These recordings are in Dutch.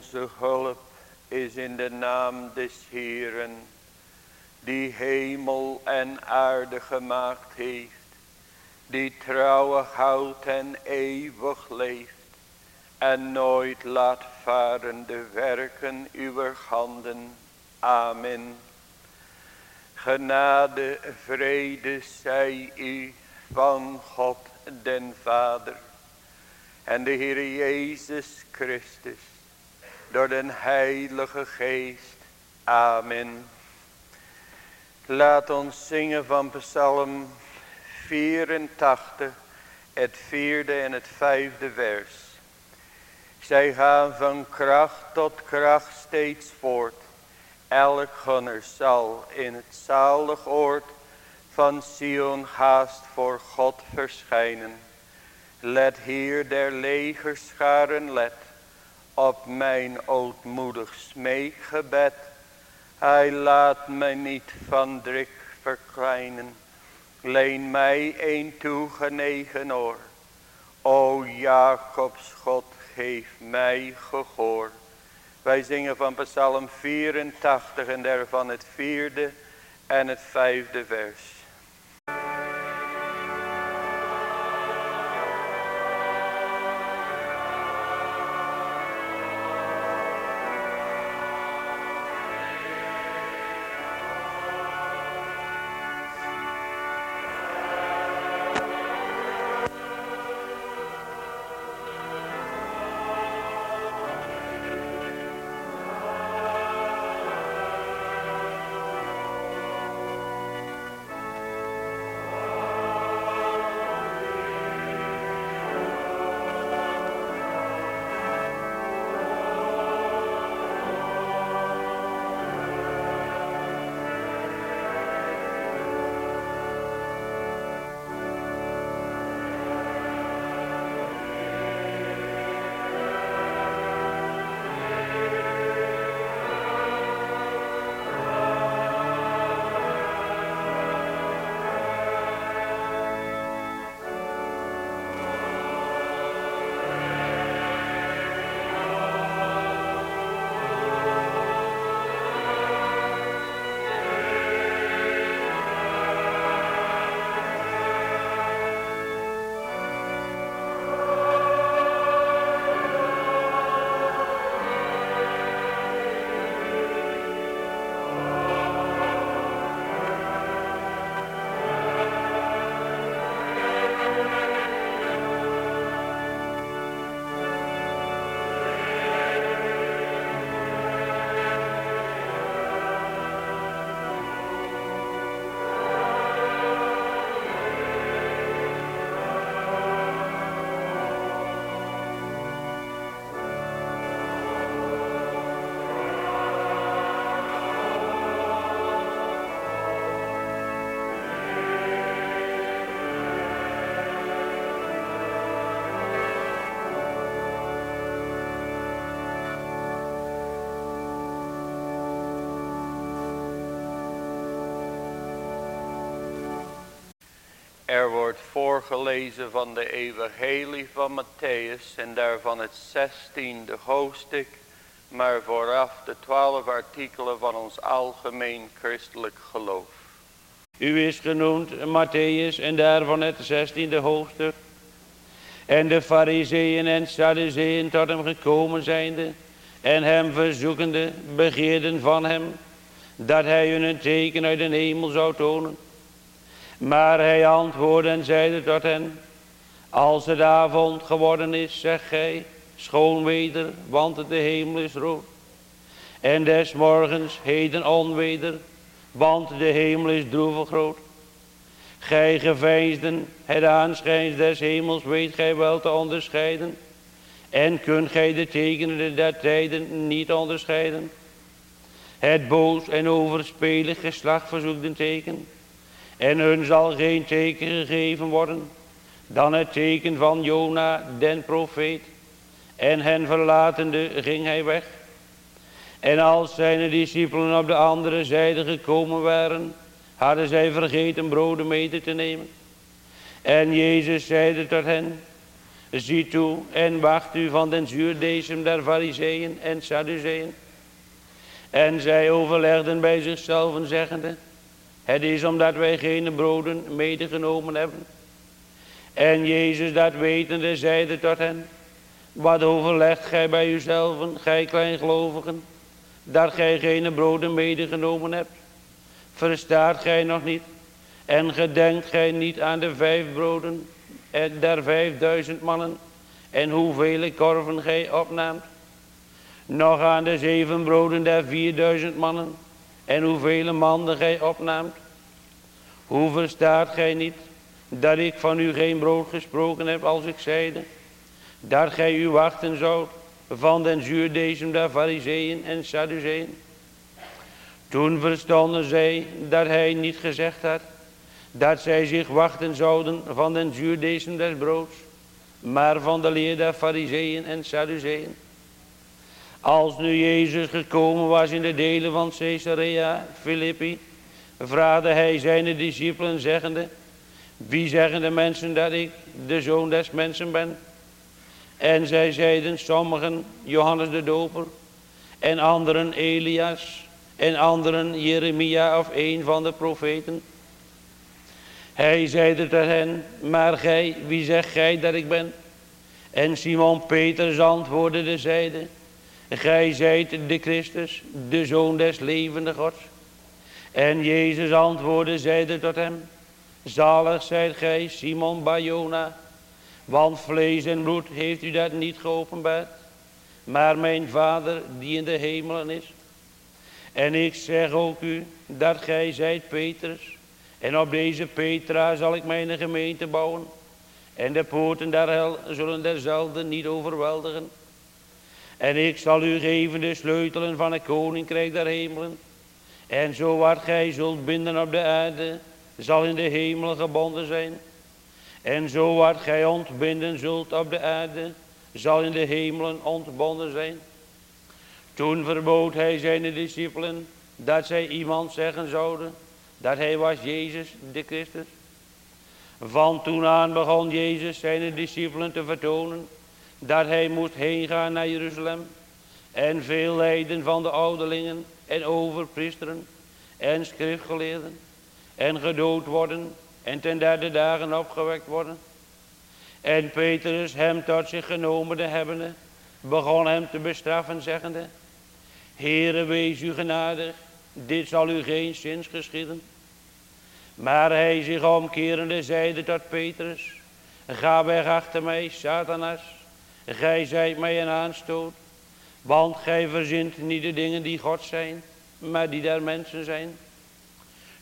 Onze hulp is in de naam des Heeren, die hemel en aarde gemaakt heeft, die trouwig houdt en eeuwig leeft, en nooit laat varen de werken uw handen. Amen. Genade, vrede zij u van God den Vader en de Heer Jezus Christus door den Heilige Geest. Amen. Laat ons zingen van Psalm 84, het vierde en het vijfde vers. Zij gaan van kracht tot kracht steeds voort. Elk gunner zal in het zalig oord van Sion haast voor God verschijnen. Let hier der legerscharen let op mijn ootmoedig smeekgebed. Hij laat mij niet van drik verkleinen. Leen mij een toegenegen oor. O Jacobs God, geef mij gehoor. Wij zingen van Psalm 84 en daarvan het vierde en het vijfde vers. Voorgelezen van de evangelie van Matthäus en daarvan het zestiende hoofdstuk, maar vooraf de twaalf artikelen van ons algemeen christelijk geloof. U is genoemd Matthäus en daarvan het zestiende hoofdstuk. En de fariseeën en sadduceeën tot hem gekomen zijnde en hem verzoekende begeerden van hem dat hij hun een teken uit de hemel zou tonen. Maar hij antwoordde en zeide tot hen, als het avond geworden is, zeg gij, schoon weder, want de hemel is rood. En des morgens heden onweder, want de hemel is droevig groot. Gij geveinsden, het aanschijns des hemels weet gij wel te onderscheiden. En kunt gij de tekenen der tijden niet onderscheiden. Het boos en overspelig geslacht verzoekt een teken. En hun zal geen teken gegeven worden dan het teken van Jona den profeet. En hen verlatende ging hij weg. En als zijn discipelen op de andere zijde gekomen waren, hadden zij vergeten broden mede te nemen. En Jezus zeide tot hen, Zie toe en wacht u van den zuurdesem der fariseeën en sadduceeën. En zij overlegden bij zichzelf zeggende, het is omdat wij geen broden medegenomen hebben. En Jezus dat wetende zeide tot hen, wat overlegt gij bij uzelven, gij kleingelovigen, dat gij geen broden medegenomen hebt? Verstaat gij nog niet? En gedenkt gij niet aan de vijf broden en der vijfduizend mannen en hoeveel korven gij opnaamt? Nog aan de zeven broden der vierduizend mannen en hoeveel manden gij opnaamt? Hoe verstaat gij niet dat ik van u geen brood gesproken heb als ik zeide, dat gij u wachten zoudt van den zuurdesem der fariseeën en sadduceeën? Toen verstonden zij dat hij niet gezegd had, dat zij zich wachten zouden van den zuurdesem des broods, maar van de leer der fariseeën en sadduceeën. Als nu Jezus gekomen was in de delen van Caesarea Philippi, vraagde hij zijn discipelen zeggende, wie zeggen de mensen dat ik de zoon des mensen ben? En zij zeiden sommigen Johannes de Doper en anderen Elias en anderen Jeremia of een van de profeten. Hij zeide tot hen, maar gij, wie zegt gij dat ik ben? En Simon Petrus antwoordde zeide, gij zijt de Christus, de Zoon des levende Gods. En Jezus antwoordde zeide tot hem, zalig zijt gij Simon Bajona, want vlees en bloed heeft u dat niet geopenbaard, maar mijn Vader die in de hemelen is. En ik zeg ook u dat gij zijt Petrus, en op deze Petra zal ik mijn gemeente bouwen. En de poorten der hel zullen derzelfde niet overweldigen. En ik zal u geven de sleutelen van het koninkrijk der hemelen. En zo wat gij zult binden op de aarde, zal in de hemel gebonden zijn. En zo wat gij ontbinden zult op de aarde, zal in de hemelen ontbonden zijn. Toen verbood hij zijn discipelen dat zij iemand zeggen zouden dat hij was Jezus de Christus. Van toen aan begon Jezus zijn discipelen te vertonen dat hij moest heen gaan naar Jeruzalem en veel lijden van de ouderlingen en overpriesteren en schriftgeleerden en gedood worden en ten derde dagen opgewekt worden. En Petrus hem tot zich genomen hebbende begon hem te bestraffen zeggende, Heere wees u genadig, dit zal u geen zins geschieden. Maar hij zich omkerende zeide tot Petrus, ga weg achter mij, Satanas, gij zijt mij een aanstoot, want gij verzint niet de dingen die God zijn, maar die der mensen zijn.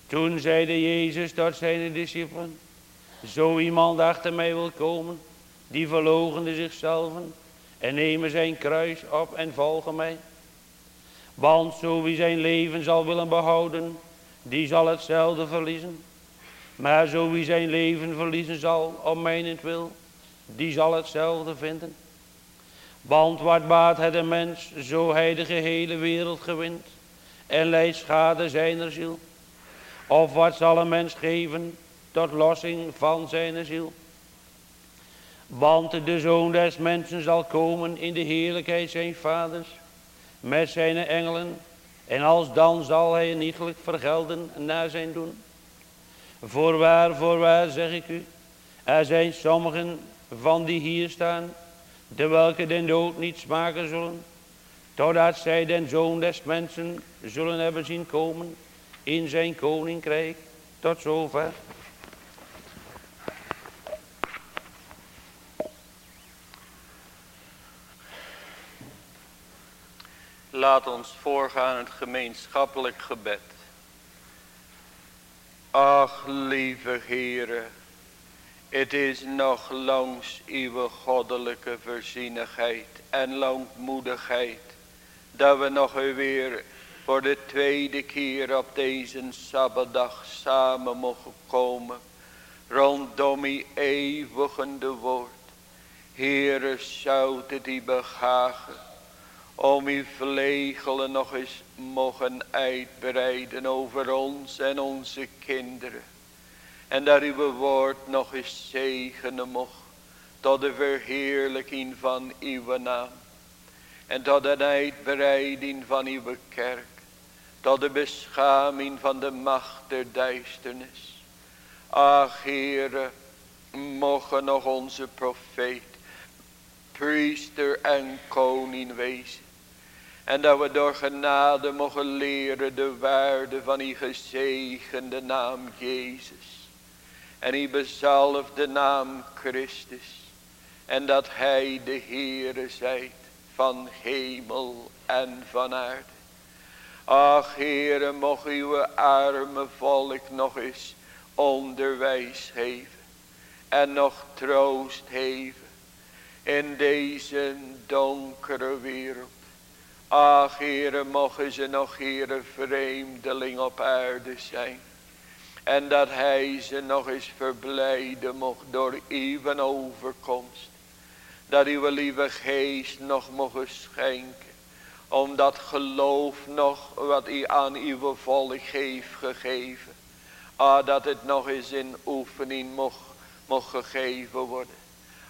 Toen zeide Jezus tot zijn discipelen, zo iemand achter mij wil komen, die verloochende zichzelf en nemen zijn kruis op en volgen mij. Want zo wie zijn leven zal willen behouden, die zal hetzelfde verliezen. Maar zo wie zijn leven verliezen zal om mijnentwil, die zal hetzelfde vinden. Want wat baat het een mens, zo hij de gehele wereld gewint en leidt schade zijner ziel? Of wat zal een mens geven tot lossing van zijn ziel? Want de zoon des mensen zal komen in de heerlijkheid zijn vaders met zijn engelen. En als dan zal hij nietelijk vergelden naar zijn doen. Voorwaar, voorwaar zeg ik u. Er zijn sommigen van die hier staan. De welke den dood niet smaken zullen. Totdat zij den zoon des mensen zullen hebben zien komen. In zijn koninkrijk. Tot zover. Laat ons voorgaan het gemeenschappelijk gebed. Ach, lieve Heere, het is nog langs uw goddelijke voorzienigheid en langmoedigheid dat we nog weer voor de tweede keer op deze Sabbatdag samen mogen komen rondom uw eeuwigende woord. Heere, zou het die begagen om uw vlegelen nog eens mogen uitbreiden over ons en onze kinderen. En dat uw woord nog eens zegenen mocht tot de verheerlijking van uw naam. En tot de uitbreiding van uw kerk. Tot de beschaming van de macht der duisternis. Ach Heere, mogen nog onze profeet, priester en koning wezen. En dat we door genade mogen leren de waarde van die gezegende naam Jezus. En die bezalfde naam Christus. En dat hij de Heere zijt van hemel en van aarde. Ach Heere, mocht uw arme volk nog eens onderwijs geven. En nog troost geven in deze donkere wereld. Ach, Heere, mogen ze nog, Heere, vreemdeling op aarde zijn. En dat hij ze nog eens verblijden mocht door uw overkomst. Dat uw lieve geest nog mogen schenken. Om dat geloof nog wat u aan uw volk heeft gegeven. Ah, dat het nog eens in oefening mocht, mocht gegeven worden.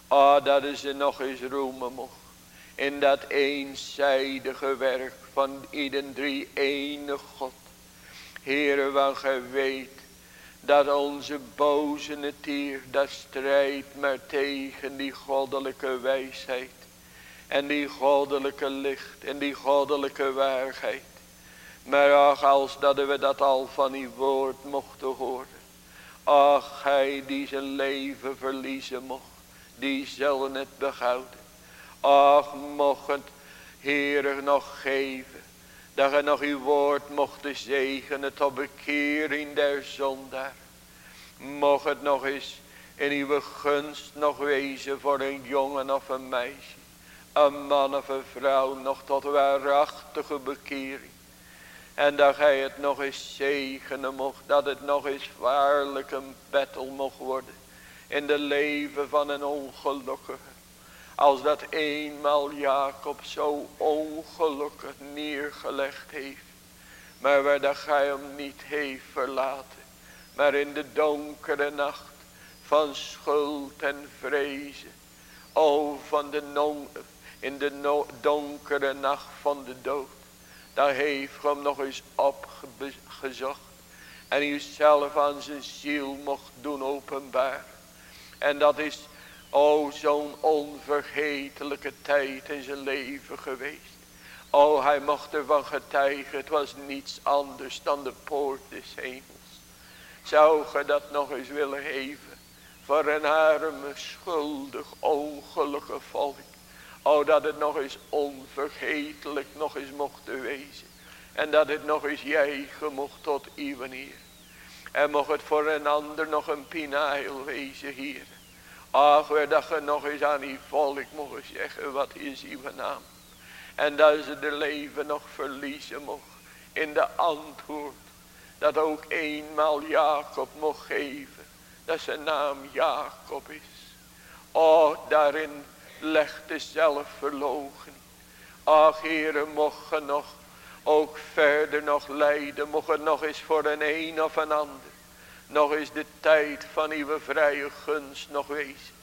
Ah, dat ze nog eens roemen mocht in dat eenzijdige werk van ieder drie ene God. Heere, want gij weet dat onze boze natuur, dat strijdt maar tegen die goddelijke wijsheid. En die goddelijke licht en die goddelijke waarheid. Maar ach, als dat we dat al van uw woord mochten horen. Ach, hij die zijn leven verliezen mocht, die zullen het behouden. Ach, mocht het, Heere, nog geven. Dat gij nog uw woord mocht zegenen tot bekering der zondaar. Mocht het nog eens in uw gunst nog wezen voor een jongen of een meisje. Een man of een vrouw nog tot waarachtige bekering. En dat gij het nog eens zegenen mocht. Dat het nog eens waarlijk een battle mocht worden. In de leven van een ongelukkige. Als dat eenmaal Jacob zo ongelukkig neergelegd heeft. Maar waar dat gij hem niet heeft verlaten. Maar in de donkere nacht van schuld en vrezen. O van de non, in de donkere nacht van de dood. Daar heeft hem nog eens opgezocht. En u zelf aan zijn ziel mocht doen openbaar. En dat is O, zo'n onvergetelijke tijd in zijn leven geweest. O, hij mocht ervan getuigen. Het was niets anders dan de poort des hemels. Zou ge dat nog eens willen geven. Voor een arme, schuldig, ongelukkige volk. O, dat het nog eens onvergetelijk nog eens mocht wezen. En dat het nog eens juichen mocht tot uw Heer. En mocht het voor een ander nog een pinail wezen, hier. Ach, dat je nog eens aan die volk mogen zeggen, wat is uw naam? En dat ze de leven nog verliezen mocht in de antwoord. Dat ook eenmaal Jacob mocht geven. Dat zijn naam Jacob is. Oh, daarin legt de zelfverlogen. Ach, heren, mocht je nog ook verder nog leiden. Mocht het nog eens voor een een of een ander nog eens de tijd van uw vrije gunst nog wezen.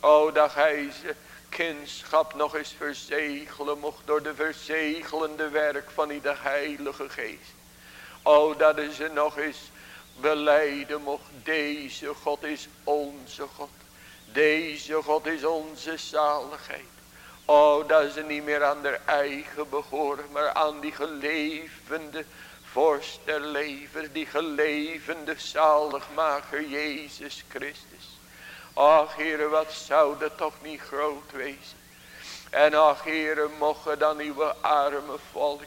O, dat hij ze kindschap nog eens verzegelen mocht door de verzegelende werk van die de heilige geest. O, dat ze nog eens beleiden mocht. Deze God is onze God. Deze God is onze zaligheid. O, dat ze niet meer aan haar eigen behoren, maar aan die gelevende vorst der leven, die gelevende zaligmaker Jezus Christus. Ach Heere, wat zou dat toch niet groot wezen. En ach Heere, mogen dan uw arme volk.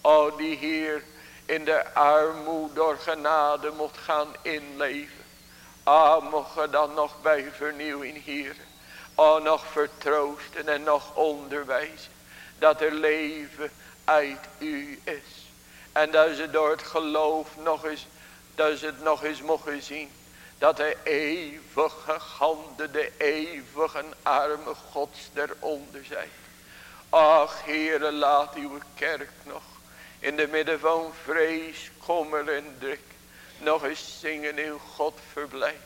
O die Heer in de armoede door genade mocht gaan inleven. Ah, mogen dan nog bij vernieuwing Heer. Oh, nog vertroosten en nog onderwijzen. Dat er leven uit u is. En dat ze door het geloof nog eens, dat ze het nog eens mogen zien. Dat de eeuwige handen, de eeuwige arme gods eronder zijn. Ach, Heere, laat uw kerk nog in de midden van vrees, kommer en druk. Nog eens zingen in God verblijd.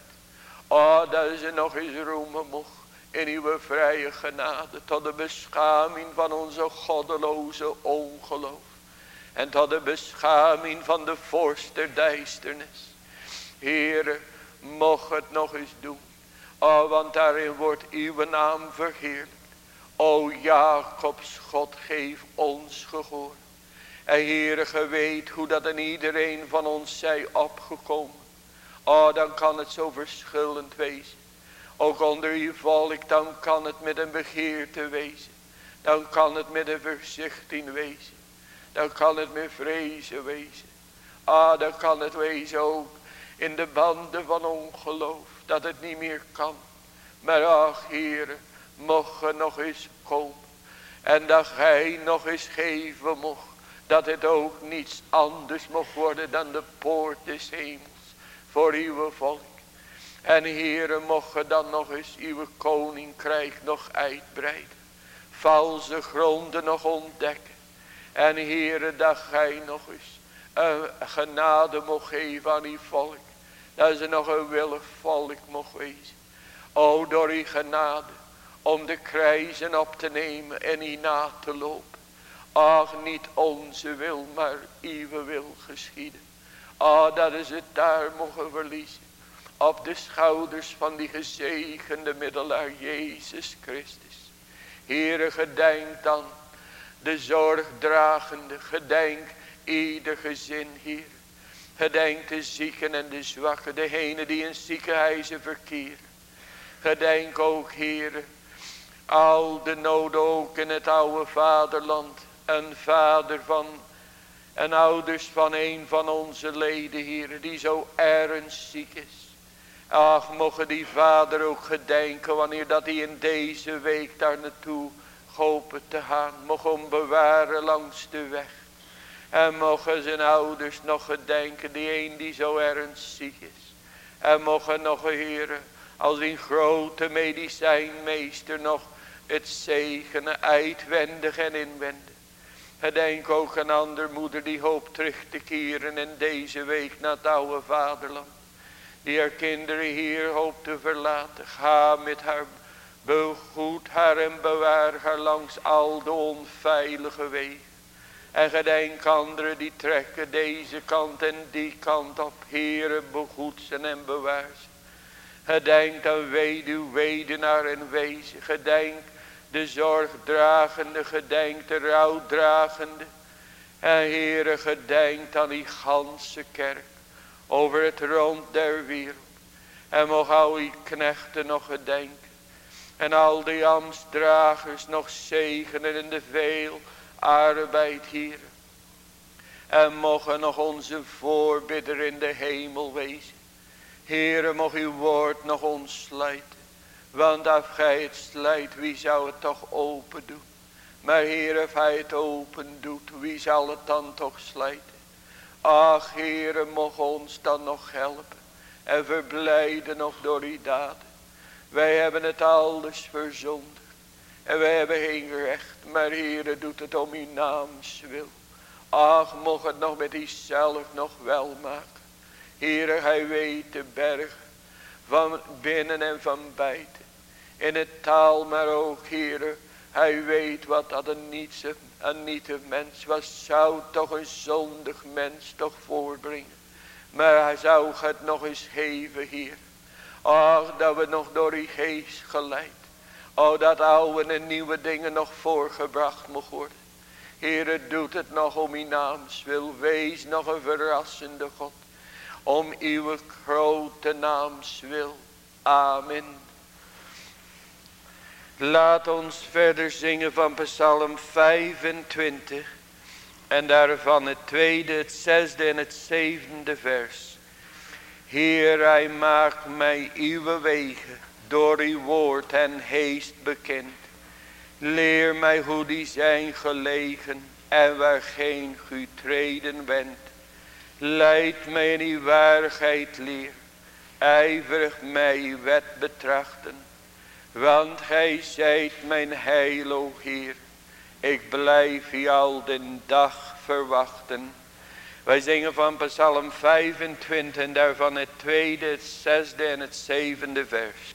Oh, dat ze nog eens roemen mocht in uw vrije genade tot de beschaming van onze goddeloze ongeloof. En tot de beschaming van de vorst der duisternis. Heere, mocht het nog eens doen. Oh, want daarin wordt uw naam verheerlijk. O Jacobs God, geef ons gehoor. En Heere, ge weet hoe dat in iedereen van ons zij opgekomen. Oh, dan kan het zo verschillend wezen. Ook onder uw volk, dan kan het met een begeerte wezen. Dan kan het met een verzichting wezen. Dan kan het met vrezen wezen. Ah, dan kan het wezen ook in de banden van ongeloof. Dat het niet meer kan. Maar ach, Heere, mocht nog eens komen. En dat gij nog eens geven mocht. Dat het ook niets anders mocht worden dan de poort des hemels. Voor uw volk. En Heere, mocht dan nog eens uw koninkrijk nog uitbreiden. Valse gronden nog ontdekken. En Heere, dat gij nog eens een genade mocht geven aan uw volk. Dat ze nog een willig volk mocht wezen. O, door uw genade. Om de kruisen op te nemen en die na te lopen. Ach, niet onze wil, maar uw wil geschieden. Ah, dat is het daar mogen verliezen op de schouders van die gezegende middelaar Jezus Christus. Heere, gedenk dan de zorgdragende, gedenk ieder gezin hier. Gedenk de zieken en de zwakken, degene die in ziekenhuizen verkeren. Gedenk ook, Heere, al de noden ook in het oude vaderland. Een vader van en ouders van een van onze leden, Heere, die zo ernstig is. Ach, mogen die vader ook gedenken wanneer dat hij in deze week daar naartoe hopen te gaan. Mogen hem bewaren langs de weg. En mogen zijn ouders nog gedenken, die een die zo ernstig is. En mogen nog, heren, als een grote medicijnmeester nog het zegenen uitwendig en inwendig. Gedenk ook een ander moeder die hoopt terug te keren in deze week naar het oude vaderland die haar kinderen hier hoopt te verlaten. Ga met haar, begoed haar en bewaar haar langs al de onveilige wegen. En gedenk anderen die trekken deze kant en die kant op. Heere, begoed ze en bewaar ze. Gedenk aan weduw, wedenaar en wezen. Gedenk de zorgdragende, gedenk de rouwdragende. En Heere, gedenk aan die ganse kerk over het rond der wereld. En mocht al knechten nog gedenken. En al die ambtsdragers nog zegenen in de veel arbeid hier. En mogen nog onze voorbidder in de hemel wezen. Heere, mocht uw woord nog ontsluiten. Want als gij het slijt, wie zou het toch open doen? Maar Heer, als hij het open doet, wie zal het dan toch slijten? Ach, Heere, mocht ons dan nog helpen. En verblijden nog door die daden. Wij hebben het alles verzondigd. En wij hebben geen recht. Maar Heere, doet het om uw naams wil. Ach, mocht het nog met zelf nog wel maken. Heere, hij weet de berg. Van binnen en van buiten. In het taal, maar ook, Heere. Hij weet wat dat een niets een mens. Wat zou toch een zondig mens toch voorbrengen. Maar hij zou het nog eens geven hier. Ach, dat we nog door die geest geleid. Oh, dat oude en nieuwe dingen nog voorgebracht mogen worden. Heer, doet het nog om uw naams wil. Wees nog een verrassende God. Om uw grote naams wil. Amen. Laat ons verder zingen van Psalm 25. En daarvan het tweede, het zesde en het zevende vers. Heer, hij maakt mij uw wegen door uw woord en heest bekend. Leer mij hoe die zijn gelegen en waar geen u treden bent. Leid mij in uw waarheid leer, ijverig mij uw wet betrachten. Want gij zijt mijn heil, o Heer. Ik blijf u al den dag verwachten. Wij zingen van Psalm 25 en daarvan het tweede, het zesde en het zevende vers.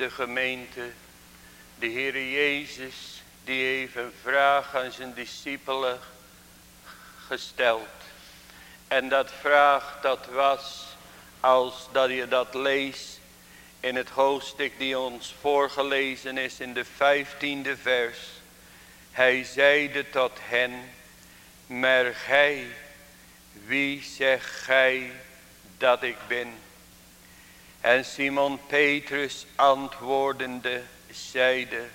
Geliefde gemeente, de Heer Jezus die heeft een vraag aan zijn discipelen gesteld. En dat vraag dat was, als dat je dat leest in het hoofdstuk die ons voorgelezen is in de vijftiende vers. Hij zeide tot hen, maar gij, wie zegt gij dat ik ben? En Simon Petrus antwoordende zeide,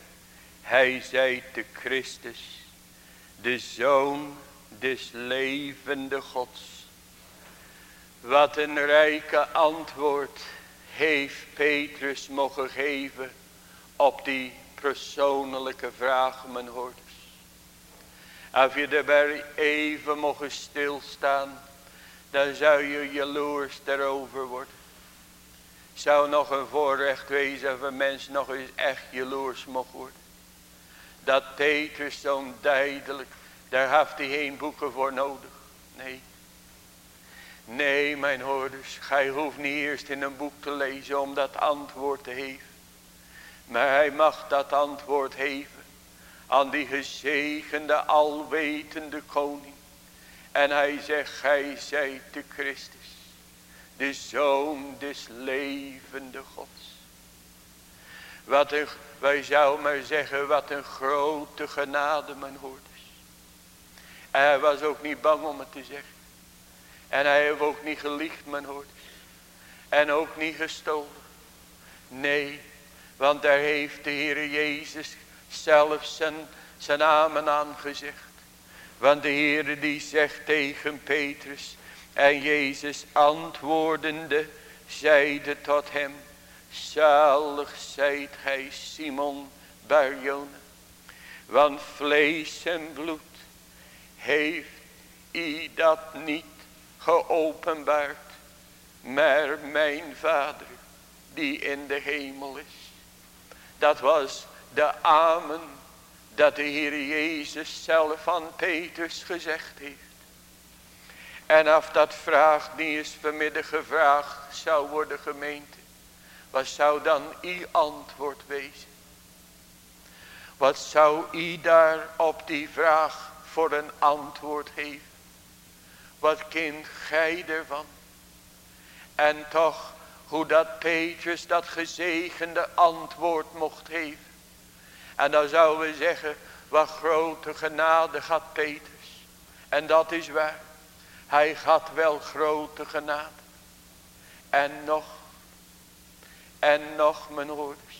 hij zei de Christus, de Zoon des levende Gods. Wat een rijke antwoord heeft Petrus mogen geven op die persoonlijke vraag, mijn hoorders. Als je daarbij even mogen stilstaan, dan zou je jaloers daarover worden. Zou nog een voorrecht wezen of een mens nog eens echt jaloers mocht worden. Dat Petrus zo'n duidelijk, daar heeft hij geen boeken voor nodig. Nee. Nee, mijn hoorders, gij hoeft niet eerst in een boek te lezen om dat antwoord te geven. Maar hij mag dat antwoord geven aan die gezegende, alwetende koning. En hij zegt, gij zijt de Christus, de Zoon des levende Gods. Wat een, wij zouden maar zeggen, wat een grote genade, mijn hoorders. En hij was ook niet bang om het te zeggen. En hij heeft ook niet gelicht, mijn hoort. En ook niet gestolen. Nee, want daar heeft de Heer Jezus zelf zijn, zijn amen aan gezegd. Want de Heer die zegt tegen Petrus. En Jezus antwoordende zeide tot hem. Zalig zijt gij Simon Barjona. Want vlees en bloed heeft i dat niet geopenbaard. Maar mijn vader die in de hemel is. Dat was de amen dat de Heer Jezus zelf aan Petrus gezegd heeft. En als dat vraag niet eens vanmiddag gevraagd zou worden gemeente. Wat zou dan uw antwoord wezen? Wat zou u daar op die vraag voor een antwoord geven? Wat kind gij ervan? En toch hoe dat Petrus dat gezegende antwoord mocht geven. En dan zouden we zeggen, wat grote genade gaat Petrus. En dat is waar. Hij gaat wel grote genade. En nog. En nog mijn hoorders.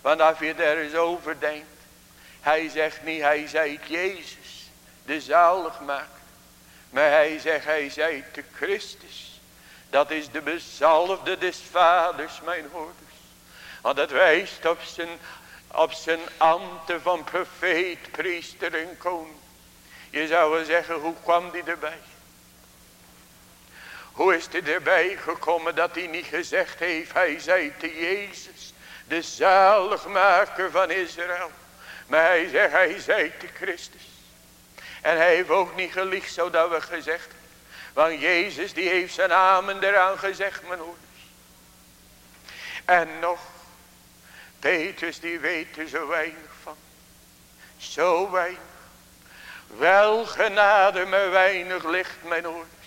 Want als je er eens over denkt. Hij zegt niet, hij zei Jezus. De zaligmaker. Maar hij zegt, hij zei te Christus. Dat is de bezalfde des vaders, mijn hoorders. Want het wijst op zijn, op zijn ambten van profeet, priester en koning. Je zou wel zeggen, hoe kwam die erbij? Hoe is hij erbij gekomen dat hij niet gezegd heeft, hij zei te Jezus, de zaligmaker van Israël. Maar hij zegt, hij zei te Christus. En hij heeft ook niet gelicht zodat we gezegd Want Jezus die heeft zijn amen eraan gezegd mijn ouders. En nog. Petrus die weet er zo weinig van. Zo weinig. Wel genade maar weinig licht mijn ouders.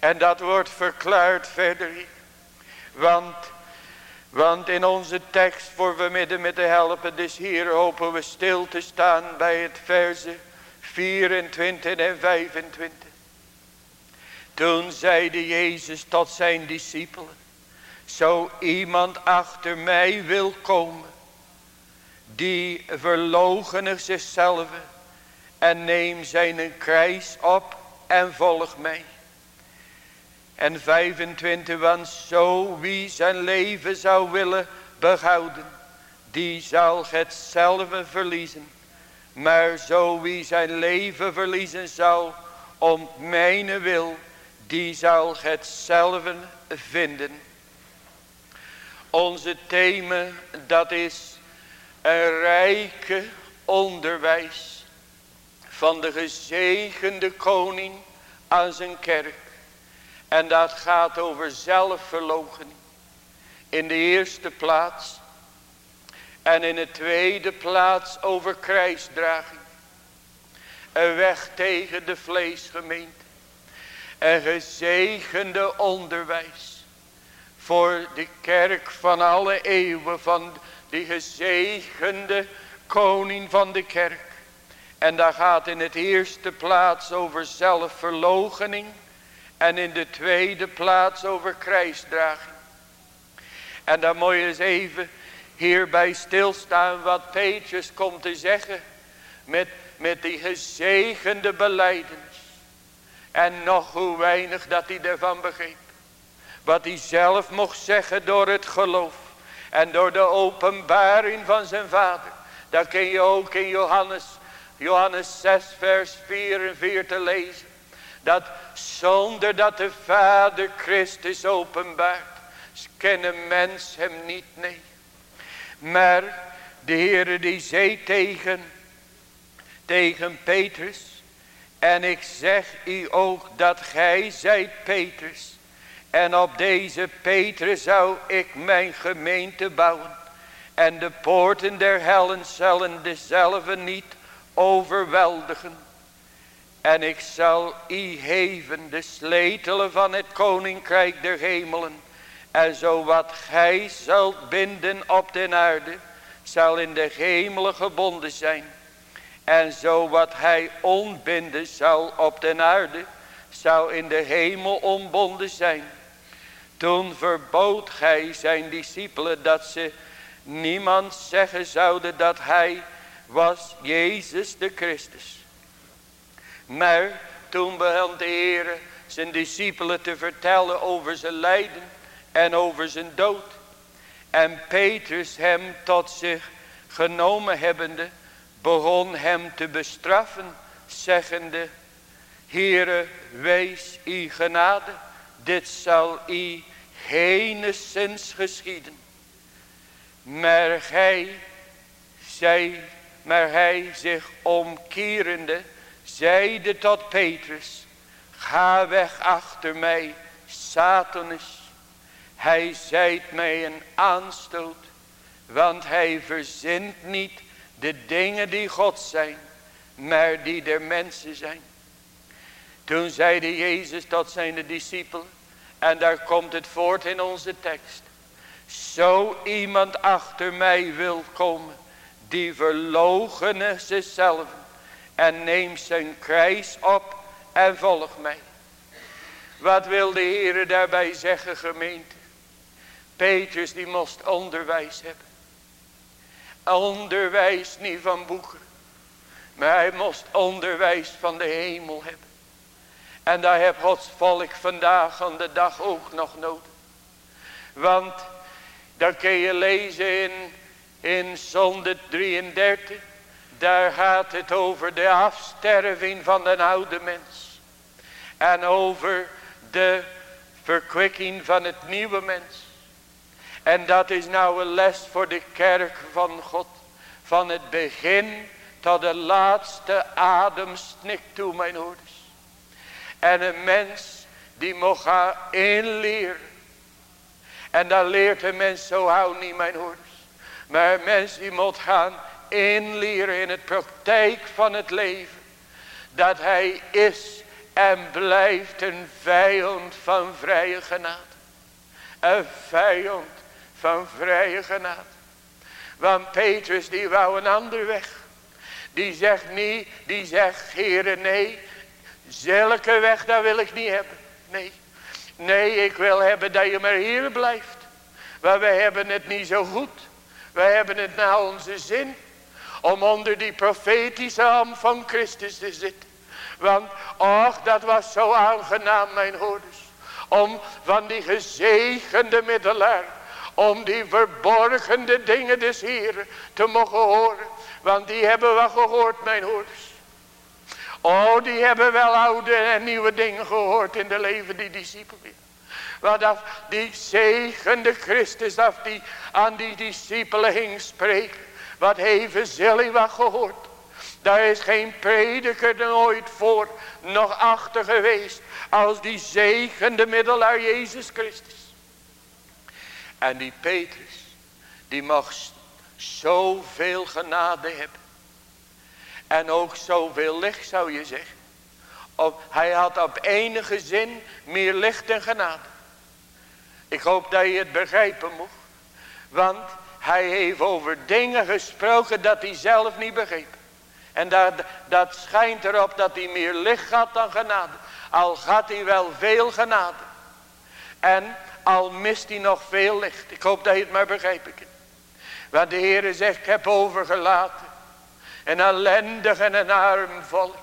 En dat wordt verklaard verder. Want, want in onze tekst voor we midden met te helpen. Dus hier hopen we stil te staan bij het verse 24 en 25. Toen zeide Jezus tot zijn discipelen. Zo iemand achter mij wil komen. Die verloochenig zichzelf. En neem zijn kruis op en volg mij. En 25, want zo wie zijn leven zou willen behouden. Die zal hetzelfde verliezen. Maar zo wie zijn leven verliezen zal om mijn wil, die zal hetzelfde vinden. Onze thema dat is een rijke onderwijs van de gezegende koning aan zijn kerk. En dat gaat over zelfverloochening. In de eerste plaats. En in de tweede plaats over kruisdraging. Een weg tegen de vleesgemeente. Een gezegende onderwijs. Voor de kerk van alle eeuwen. Van die gezegende koning van de kerk. En daar gaat in het eerste plaats over zelfverloochening. En in de tweede plaats over kruisdraging. En dan moet je eens even hierbij stilstaan wat Petrus komt te zeggen. Met, met die gezegende beleidens. En nog hoe weinig dat hij ervan begreep. Wat hij zelf mocht zeggen door het geloof. En door de openbaring van zijn vader. Dat kun je ook in Johannes, Johannes 6 vers 4 en 4 te lezen. Dat zonder dat de Vader Christus openbaart. Kennen mens hem niet, nee. Maar de Heere die zei tegen, tegen Petrus. En ik zeg u ook dat gij zijt Petrus. En op deze Petrus zou ik mijn gemeente bouwen. En de poorten der hellen zullen dezelfde niet overweldigen. En ik zal u geven de sletelen van het koninkrijk der hemelen. En zo wat gij zult binden op de aarde, zal in de hemelen gebonden zijn. En zo wat hij ontbinden zal op de aarde, zou in de hemel ontbonden zijn. Toen verbood gij zijn discipelen dat ze niemand zeggen zouden dat hij was Jezus de Christus. Maar toen begon de Heer zijn discipelen te vertellen over zijn lijden en over zijn dood. En Petrus hem tot zich genomen hebbende, begon hem te bestraffen, zeggende, Heere, wees u genade, dit zal u heneszins geschieden. Maar hij, zij, maar hij zich omkerende, zeide tot Petrus, ga weg achter mij, Satanus. Hij zijt mij een aanstoot, want hij verzint niet de dingen die God zijn, maar die der mensen zijn. Toen zeide Jezus tot zijn discipelen, en daar komt het voort in onze tekst. Zo iemand achter mij wil komen, die verloochenen zichzelf en neemt zijn kruis op en volgt mij. Wat wil de Heer daarbij zeggen gemeente? Petrus die moest onderwijs hebben. Onderwijs niet van boeken. Maar hij moest onderwijs van de hemel hebben. En daar heeft Gods volk vandaag aan de dag ook nog nodig. Want dan kun je lezen in, in zonde 33. Daar gaat het over de afsterving van de oude mens. En over de verkwikking van het nieuwe mens. En dat is nou een les voor de kerk van God. Van het begin tot de laatste ademsnik toe mijn hoorders. En een mens die mag gaan inleren. En dan leert een mens zo hou niet mijn hoorders. Maar een mens die moet gaan inleren in het praktijk van het leven. Dat hij is en blijft een vijand van vrije genade. Een vijand van vrije genade. Want Petrus die wou een ander weg. Die zegt niet, die zegt heren nee. Zulke weg daar wil ik niet hebben. Nee. Nee ik wil hebben dat je maar hier blijft. Maar wij hebben het niet zo goed. Wij hebben het naar onze zin. Om onder die profetische arm van Christus te zitten. Want och dat was zo aangenaam mijn hoorders. Om van die gezegende middelaar om die verborgene dingen des Heeren te mogen horen. Want die hebben we gehoord mijn hoorders. Oh die hebben wel oude en nieuwe dingen gehoord in de leven die discipelen. Wat af die zegende Christus af die aan die discipelen ging spreken. Wat heeft Zilly wat gehoord. Daar is geen prediker nooit voor nog achter geweest. Als die zegende middelaar Jezus Christus. En die Petrus, die mag zoveel genade hebben. En ook zoveel licht zou je zeggen. Op, hij had op enige zin meer licht en genade. Ik hoop dat je het begrijpen mocht. Want hij heeft over dingen gesproken dat hij zelf niet begreep. En dat, dat schijnt erop dat hij meer licht had dan genade. Al gaat hij wel veel genade. En al mist hij nog veel licht. Ik hoop dat je het maar begrijpt. Want de Heer zegt, ik heb overgelaten. Een ellendig en een arm volk.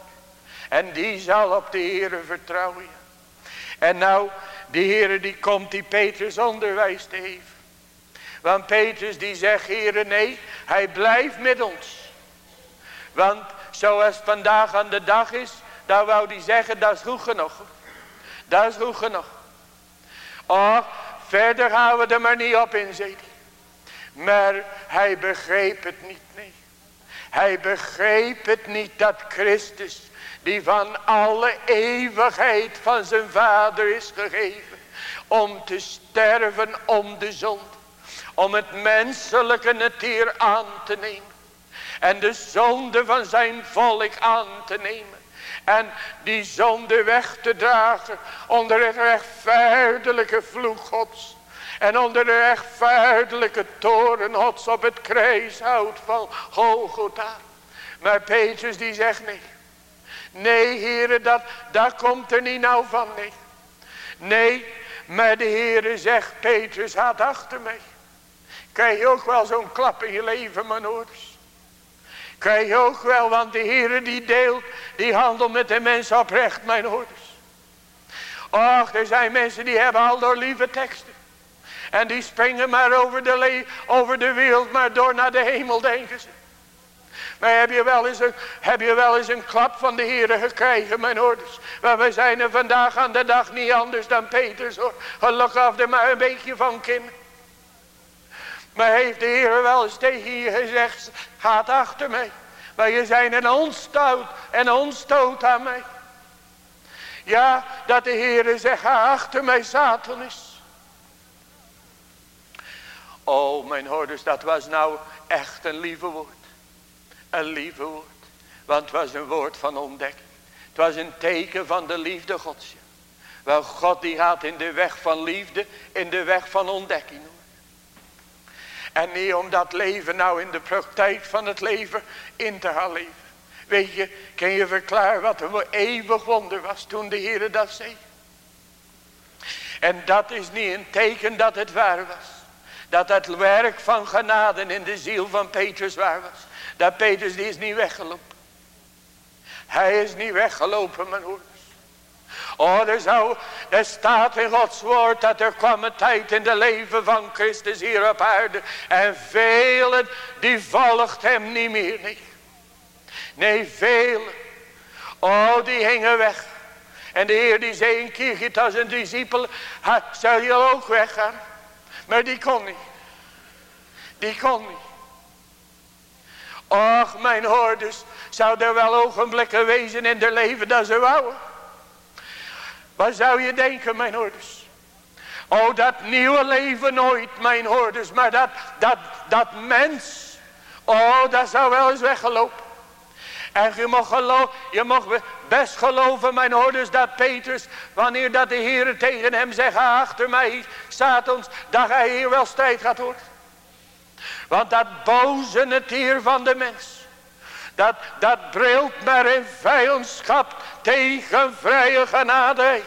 En die zal op de Heer vertrouwen. En nou, de Heer die komt die Petrus onderwijs geven. Want Petrus die zegt, Heer nee, hij blijft met ons. Want zoals vandaag aan de dag is, dan wou hij zeggen, dat is goed genoeg. Dat is goed genoeg. Oh, verder gaan we er maar niet op inzetten. Maar hij begreep het niet, nee. Hij begreep het niet dat Christus, die van alle eeuwigheid van zijn vader is gegeven, om te sterven om de zonde, om het menselijke natuur aan te nemen en de zonde van zijn volk aan te nemen. En die zonde weg te dragen onder het rechtvaardiglijke vloek gods. En onder de rechtvaardiglijke toren gods op het kruishout van Golgotha. Maar Petrus die zegt nee. Nee heren dat, dat komt er niet nou van nee. Nee, maar de heren zegt Petrus gaat achter mij. Krijg je ook wel zo'n klap in je leven mijn ouders. Krijg je ook wel, want de Heer die deelt, die handelt met de mensen oprecht, mijn hoorders. Och, er zijn mensen die hebben al door lieve teksten. En die springen maar over de, over de wereld, maar door naar de hemel, denken ze. Maar heb je wel eens een, heb je wel eens een klap van de Heer gekregen, mijn hoorders? Maar we zijn er vandaag aan de dag niet anders dan Peters, hoor. Gelukkig er maar een beetje van Kim. Maar heeft de Heer wel eens tegen je gezegd, gaat achter mij. Maar je zijn een onstoot en onstoot aan mij. Ja, dat de Heer zegt, ga achter mij Satan is. Oh, mijn hoorders, dat was nou echt een lieve woord. Een lieve woord. Want het was een woord van ontdekking. Het was een teken van de liefde gods. Wel, God die gaat in de weg van liefde, in de weg van ontdekking. En niet om dat leven nou in de praktijk van het leven in te gaan leven. Weet je, kan je verklaren wat een eeuwig wonder was toen de Heer dat zei. En dat is niet een teken dat het waar was. Dat het werk van genade in de ziel van Petrus waar was. Dat Petrus is niet weggelopen. Hij is niet weggelopen mijn hoor. Oh, er, zou, er staat in Gods woord dat er kwam een tijd in de leven van Christus hier op aarde. En velen die volgt hem niet meer. Nee, velen. Oh, die hingen weg. En de Heer die zei een keer als een discipel, zou je ook weggaan? Maar die kon niet. Die kon niet. Och, mijn hoorders, zou er wel ogenblikken wezen in de leven dat ze wouden. Wat zou je denken, mijn hoorders? Oh, dat nieuwe leven nooit, mijn hoorders. Maar dat, dat, dat mens. Oh, dat zou wel eens weggelopen. En je mag, geloof, je mag best geloven, mijn hoorders, dat Petrus, wanneer dat de Heer tegen hem zegt, achter mij, staat ons, dat hij hier wel strijd gaat horen. Want dat boze natuur van de mens, dat, dat brilt maar in vijandschap tegen vrije genade.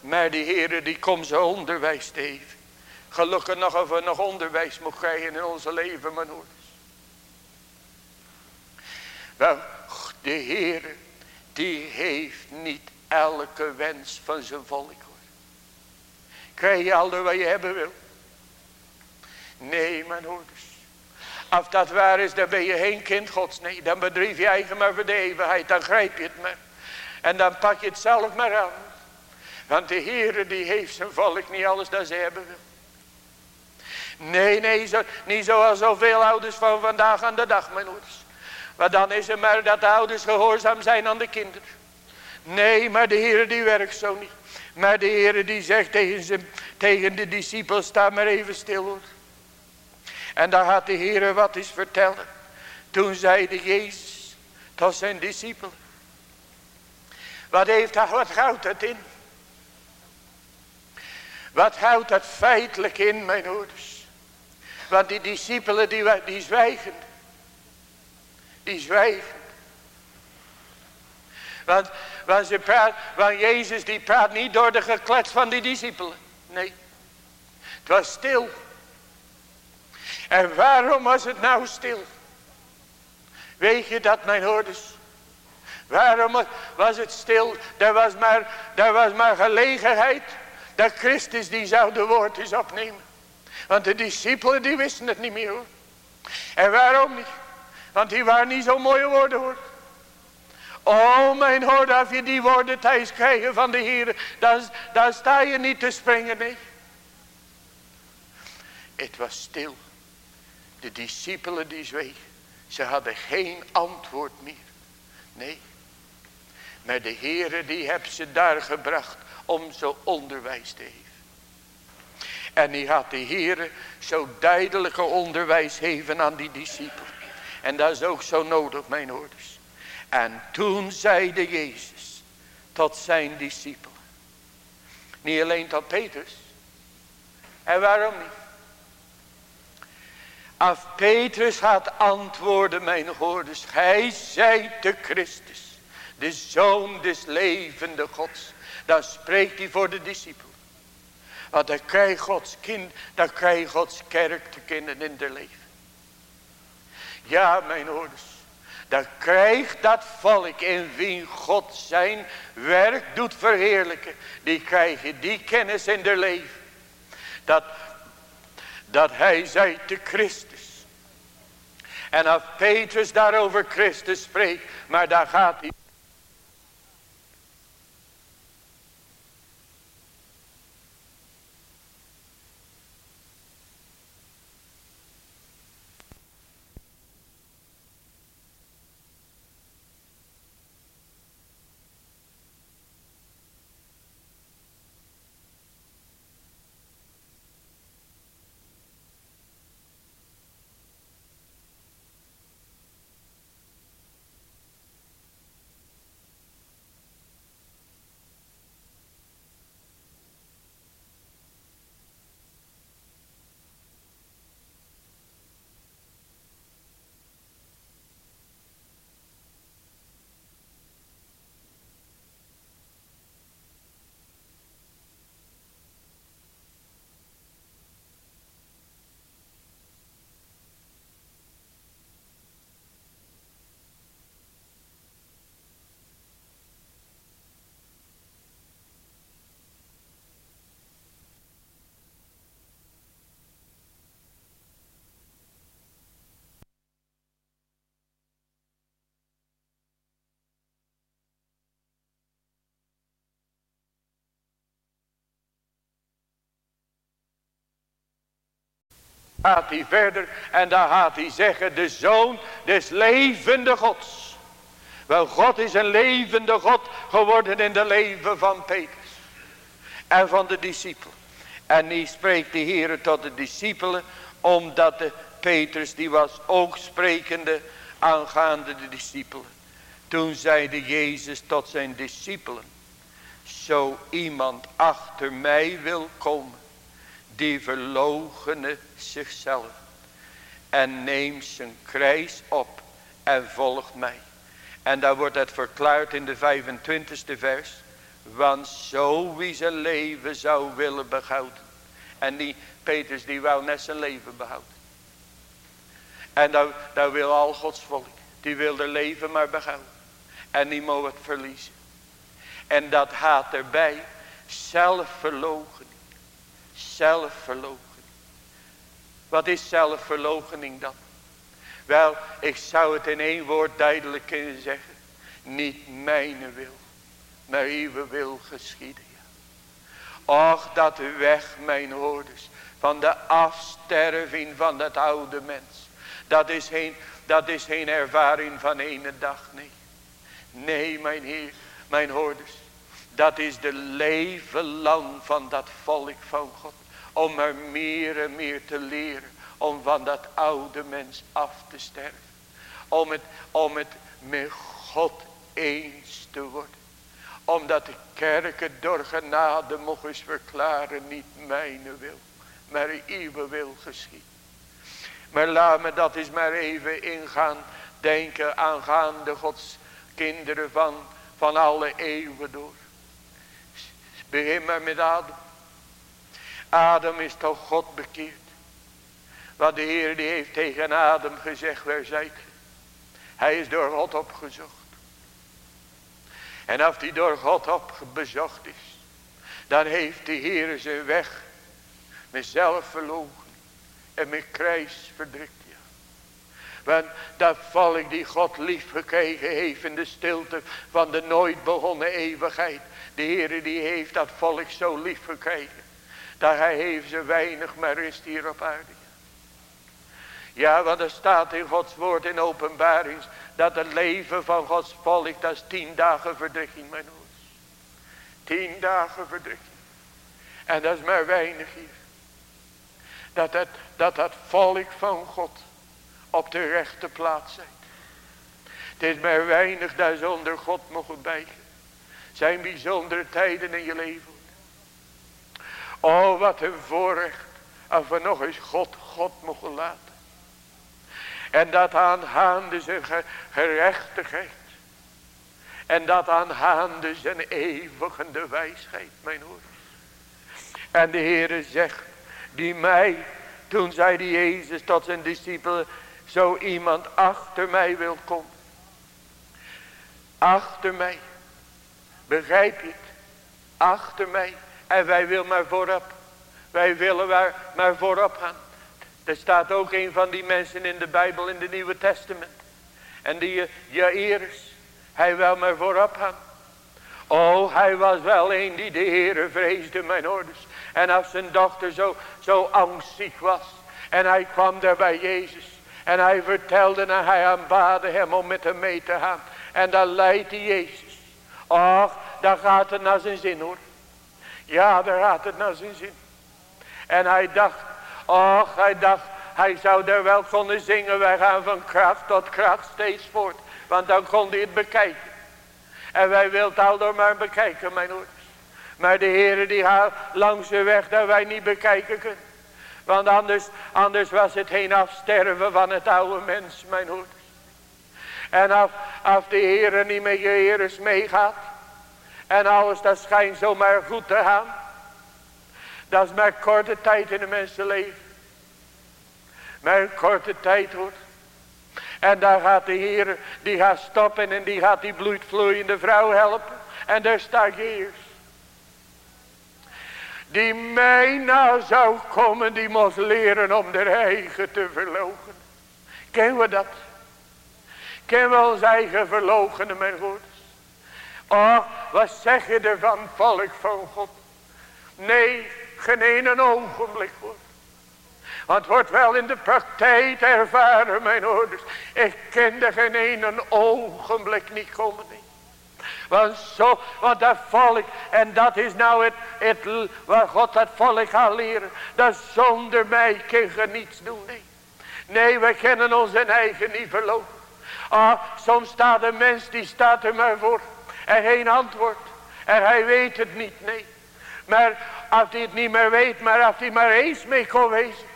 Maar die heren die komt zo onderwijs tegen. Gelukkig nog of we nog onderwijs mogen krijgen in onze leven, mijn hoeders. Wel, de Heer die heeft niet elke wens van zijn volk. Hoor. Krijg je al wat je hebben wil? Nee, mijn hoeders. Als dat waar is, dan ben je geen kind gods. Nee, dan bedrijf je eigen maar voor de eeuwigheid. Dan grijp je het maar. En dan pak je het zelf maar aan. Want de Heere die heeft zijn volk niet alles dat ze hebben wil. Nee, nee, zo, niet zoals zoveel ouders van vandaag aan de dag, mijn ouders. Maar dan is het maar dat de ouders gehoorzaam zijn aan de kinderen. Nee, maar de Heer die werkt zo niet. Maar de Heer die zegt tegen, tegen de discipels, sta maar even stil hoor. En dan gaat de Heer wat eens vertellen. Toen zei de Jezus tot zijn discipelen. Wat, heeft, wat houdt dat in? Wat houdt dat feitelijk in mijn ouders? Want die discipelen die, die zwijgen. Die zwijgen. Want, want, ze praat, want Jezus die praat niet door de geklets van die discipelen. Nee. Het was stil. En waarom was het nou stil? Weet je dat mijn hoorders? Waarom was het stil? Er was maar, er was maar gelegenheid dat Christus die zou de woord eens opnemen. Want de discipelen die wisten het niet meer hoor. En waarom niet? Want die waren niet zo mooie woorden hoor. Oh mijn hoor, als je die woorden thuis krijgen van de Heer, dan, dan sta je niet te springen, nee. Het was stil. De discipelen die zwegen. Ze hadden geen antwoord meer. Nee. Maar de Heere die heb ze daar gebracht om zo onderwijs te geven. En die had de Heere zo duidelijke onderwijs geven aan die discipelen. En dat is ook zo nodig mijn ouders. En toen zeide Jezus tot zijn discipelen. Niet alleen tot Petrus. En waarom niet? Als Petrus had antwoorden mijn hoorders. Hij zei de Christus. De zoon des levende gods. Dan spreekt hij voor de discipelen. Want dan krijg Gods kind. Dan krijg Gods kerk te kennen in de leven. Ja mijn hoorders. Dan krijgt dat volk in wie God zijn werk doet verheerlijken. Die krijgen die kennis in de leven. Dat dat hij zei te Christus. En als Petrus daarover Christus spreekt, maar daar gaat hij. Gaat hij verder en dan gaat hij zeggen de zoon des levende gods. Wel God is een levende God geworden in de leven van Petrus. En van de discipelen. En die spreekt de Heer tot de discipelen. Omdat de Petrus die was ook sprekende aangaande de discipelen. Toen zeide Jezus tot zijn discipelen. Zo iemand achter mij wil komen die verloochenen zichzelf en neemt zijn kruis op en volgt mij. En daar wordt het verklaard in de 25ste vers. Want zo wie zijn leven zou willen behouden. En die Petrus die wou net zijn leven behouden. En daar, daar wil al Gods volk. Die wil de leven maar behouden. En die moet het verliezen. En dat haat erbij. Zelfverloochening. Zelfverloochening. Wat is zelfverloochening dan? Wel, ik zou het in één woord duidelijk kunnen zeggen. Niet mijn wil, maar uw wil geschieden. Och, dat weg, mijn hoorders, van de afsterving van dat oude mens. Dat is geen, dat is geen ervaring van ene dag, nee. Nee, mijn Heer, Mijn hoorders. Dat is de leven lang van dat volk van God. Om er meer en meer te leren. Om van dat oude mens af te sterven. Om het, om het met God eens te worden. Omdat de kerken door genade mogen eens verklaren. Niet mijn wil. Maar uw wil geschiet. Maar laat me dat eens maar even ingaan. Denken aangaande Gods kinderen van, van alle eeuwen door. Begin maar met Adam. Adam is toch God bekeerd. Wat de Heer die heeft tegen Adam gezegd, waar zijt Hij is door God opgezocht. En als hij door God opgezocht is, dan heeft de Heer zijn weg met zelfverlogen en met kruis verdrukt. Want dat volk die God lief gekregen heeft in de stilte van de nooit begonnen eeuwigheid. De Heer die heeft dat volk zo lief gekregen. Dat hij heeft ze weinig maar rust hier op aarde. Ja, want er staat in Gods woord in openbaring. Dat het leven van Gods volk, dat is tien dagen verdrukking, mijn hoors. Tien dagen verdrukking. En dat is maar weinig hier. Dat het, dat het volk van God op de rechte plaats zijn. Het is maar weinig daar zonder God mogen bijgen. Zijn bijzondere tijden in je leven. Oh, wat een voorrecht. Als we nog eens God, God mogen laten. En dat aangaande zijn gerechtigheid. En dat aangaande zijn eeuwigende wijsheid, mijn hoor. En de Heere zegt, die mij, toen zei die Jezus tot zijn discipelen, zo iemand achter mij wil komen. Achter mij. Begrijp je het? Achter mij. En wij willen maar voorop. Wij willen maar, maar voorop gaan. Er staat ook een van die mensen in de Bijbel in het Nieuwe Testament. En die eh, Jairus. Hij wil maar voorop gaan. Oh, hij was wel een die de Heere vreesde, mijn orders. En als zijn dochter zo, zo angstig was. En hij kwam daar bij Jezus. En hij vertelde en hij aanbaarde hem om met hem mee te gaan. En dan leidt Jezus. Och, daar gaat het naar zijn zin hoor. Ja, daar gaat het naar zijn zin. En hij dacht, och, hij dacht, hij zou daar wel kunnen zingen. Wij gaan van kracht tot kracht steeds voort. Want dan kon hij het bekijken. En wij willen het al door maar bekijken, mijn hoor. Maar de Heer die gaat langs de weg dat wij niet bekijken kunnen. Want anders, anders was het geen afsterven van het oude mens, mijn hoed. En af, af de Heer niet met je Heeres meegaat. En alles dat schijnt zomaar goed te gaan. Dat is maar korte tijd in de mensenleven. Maar korte tijd hoor. En daar gaat de Heer, die gaat stoppen en die gaat die bloedvloeiende vrouw helpen. En daar staat Jezus die mij nou zou komen, die moest leren om de eigen te verlogen. Kennen we dat? Kennen we ons eigen verlogenen, mijn goed? Oh, wat zeg je ervan, volk van God? Nee, geen een ogenblik hoor. Want wordt wel in de praktijk ervaren, mijn ouders. Ik kende geen een ogenblik niet komen. Want zo, want dat volk, en dat is nou het, het waar God dat volk gaat leren. Dat zonder mij kun je niets doen, nee. Nee, wij kennen onze eigen niet verlopen. Ah, soms staat een mens, die staat er maar voor. En geen antwoord. En hij weet het niet, nee. Maar als hij het niet meer weet, maar als hij maar eens mee kon wezen.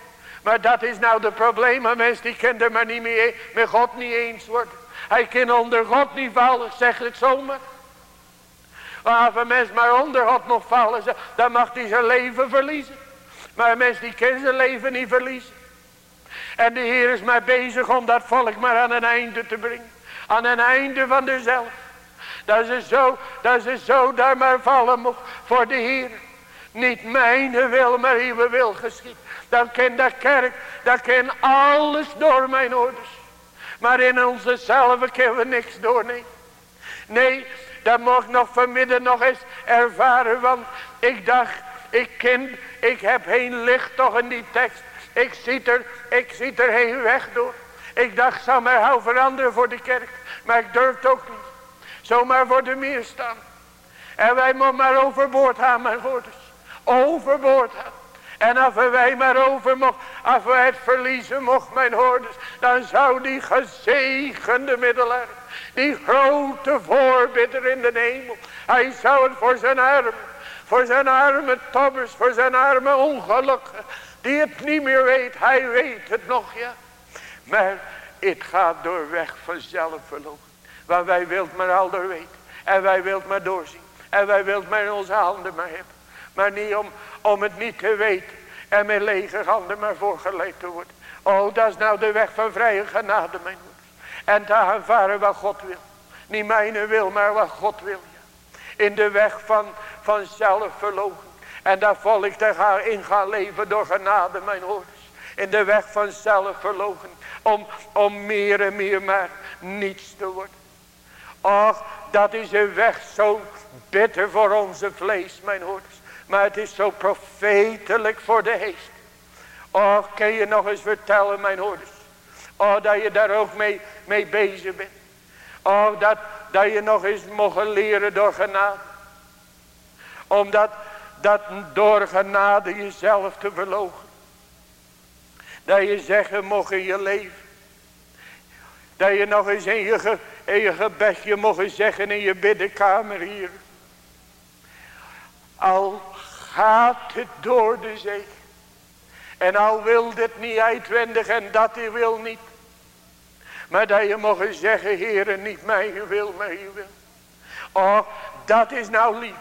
Maar dat is nou de probleem. Een mens die kan er maar niet mee, met God niet eens worden. Hij kan onder God niet vallen, zeg het zomaar. Maar als een mens maar onder God nog vallen, dan mag hij zijn leven verliezen. Maar een mens die kan zijn leven niet verliezen. En de Heer is maar bezig om dat volk maar aan een einde te brengen. Aan een einde van dezelf. Dat ze zo, dat ze zo daar maar vallen mocht voor de Heer. Niet mijn wil, maar uw wil geschiet. Dan kan de kerk, dat kan alles door mijn orders. Maar in onze zelf kunnen we niks doornemen. Nee, dat mocht nog vanmiddag nog eens ervaren. Want ik dacht, ik ken, ik heb geen licht toch in die tekst. Ik zie er, ik zie er geen weg door. Ik dacht, zou mij hou veranderen voor de kerk. Maar ik durf het ook niet. Zomaar voor de meer staan. En wij moeten maar overboord gaan, mijn hoorders. Overboord gaan. En als wij maar over mocht, als wij het verliezen mocht, mijn hoorders, dan zou die gezegende middelaar, die grote voorbidder in de hemel, hij zou het voor zijn armen, voor zijn arme tobbers, voor zijn arme ongelukken, die het niet meer weet, hij weet het nog, ja. Maar het gaat door weg van zelfverloop. Want wij wilt maar al door weten. En wij wilt maar doorzien. En wij wilt maar in onze handen maar hebben. Maar niet om, om het niet te weten. En met lege handen maar voorgeleid te worden. Oh, dat is nou de weg van vrije genade, mijn moeder. En te aanvaren wat God wil. Niet mijne wil, maar wat God wil. In de weg van, van zelfverloochen. En daar volk te gaan in gaan leven door genade, mijn hoorders. In de weg van zelfverloochen. Om, om meer en meer maar niets te worden. Och, dat is een weg zo bitter voor onze vlees, mijn hoorders. Maar het is zo profetelijk voor de geest. Oh, kan je nog eens vertellen, mijn hoorders. Oh, dat je daar ook mee, mee bezig bent. Oh, dat, dat je nog eens mogen leren door genade. Omdat dat door genade jezelf te verlogen. Dat je zeggen mocht in je leven. Dat je nog eens in je, in je gebedje mocht zeggen in je biddenkamer hier. Al gaat het door de zee. En al wil dit niet uitwendig en dat hij wil niet. Maar dat je mogen zeggen, Heere, niet mijn wil, maar je wil. Oh, dat is nou lief.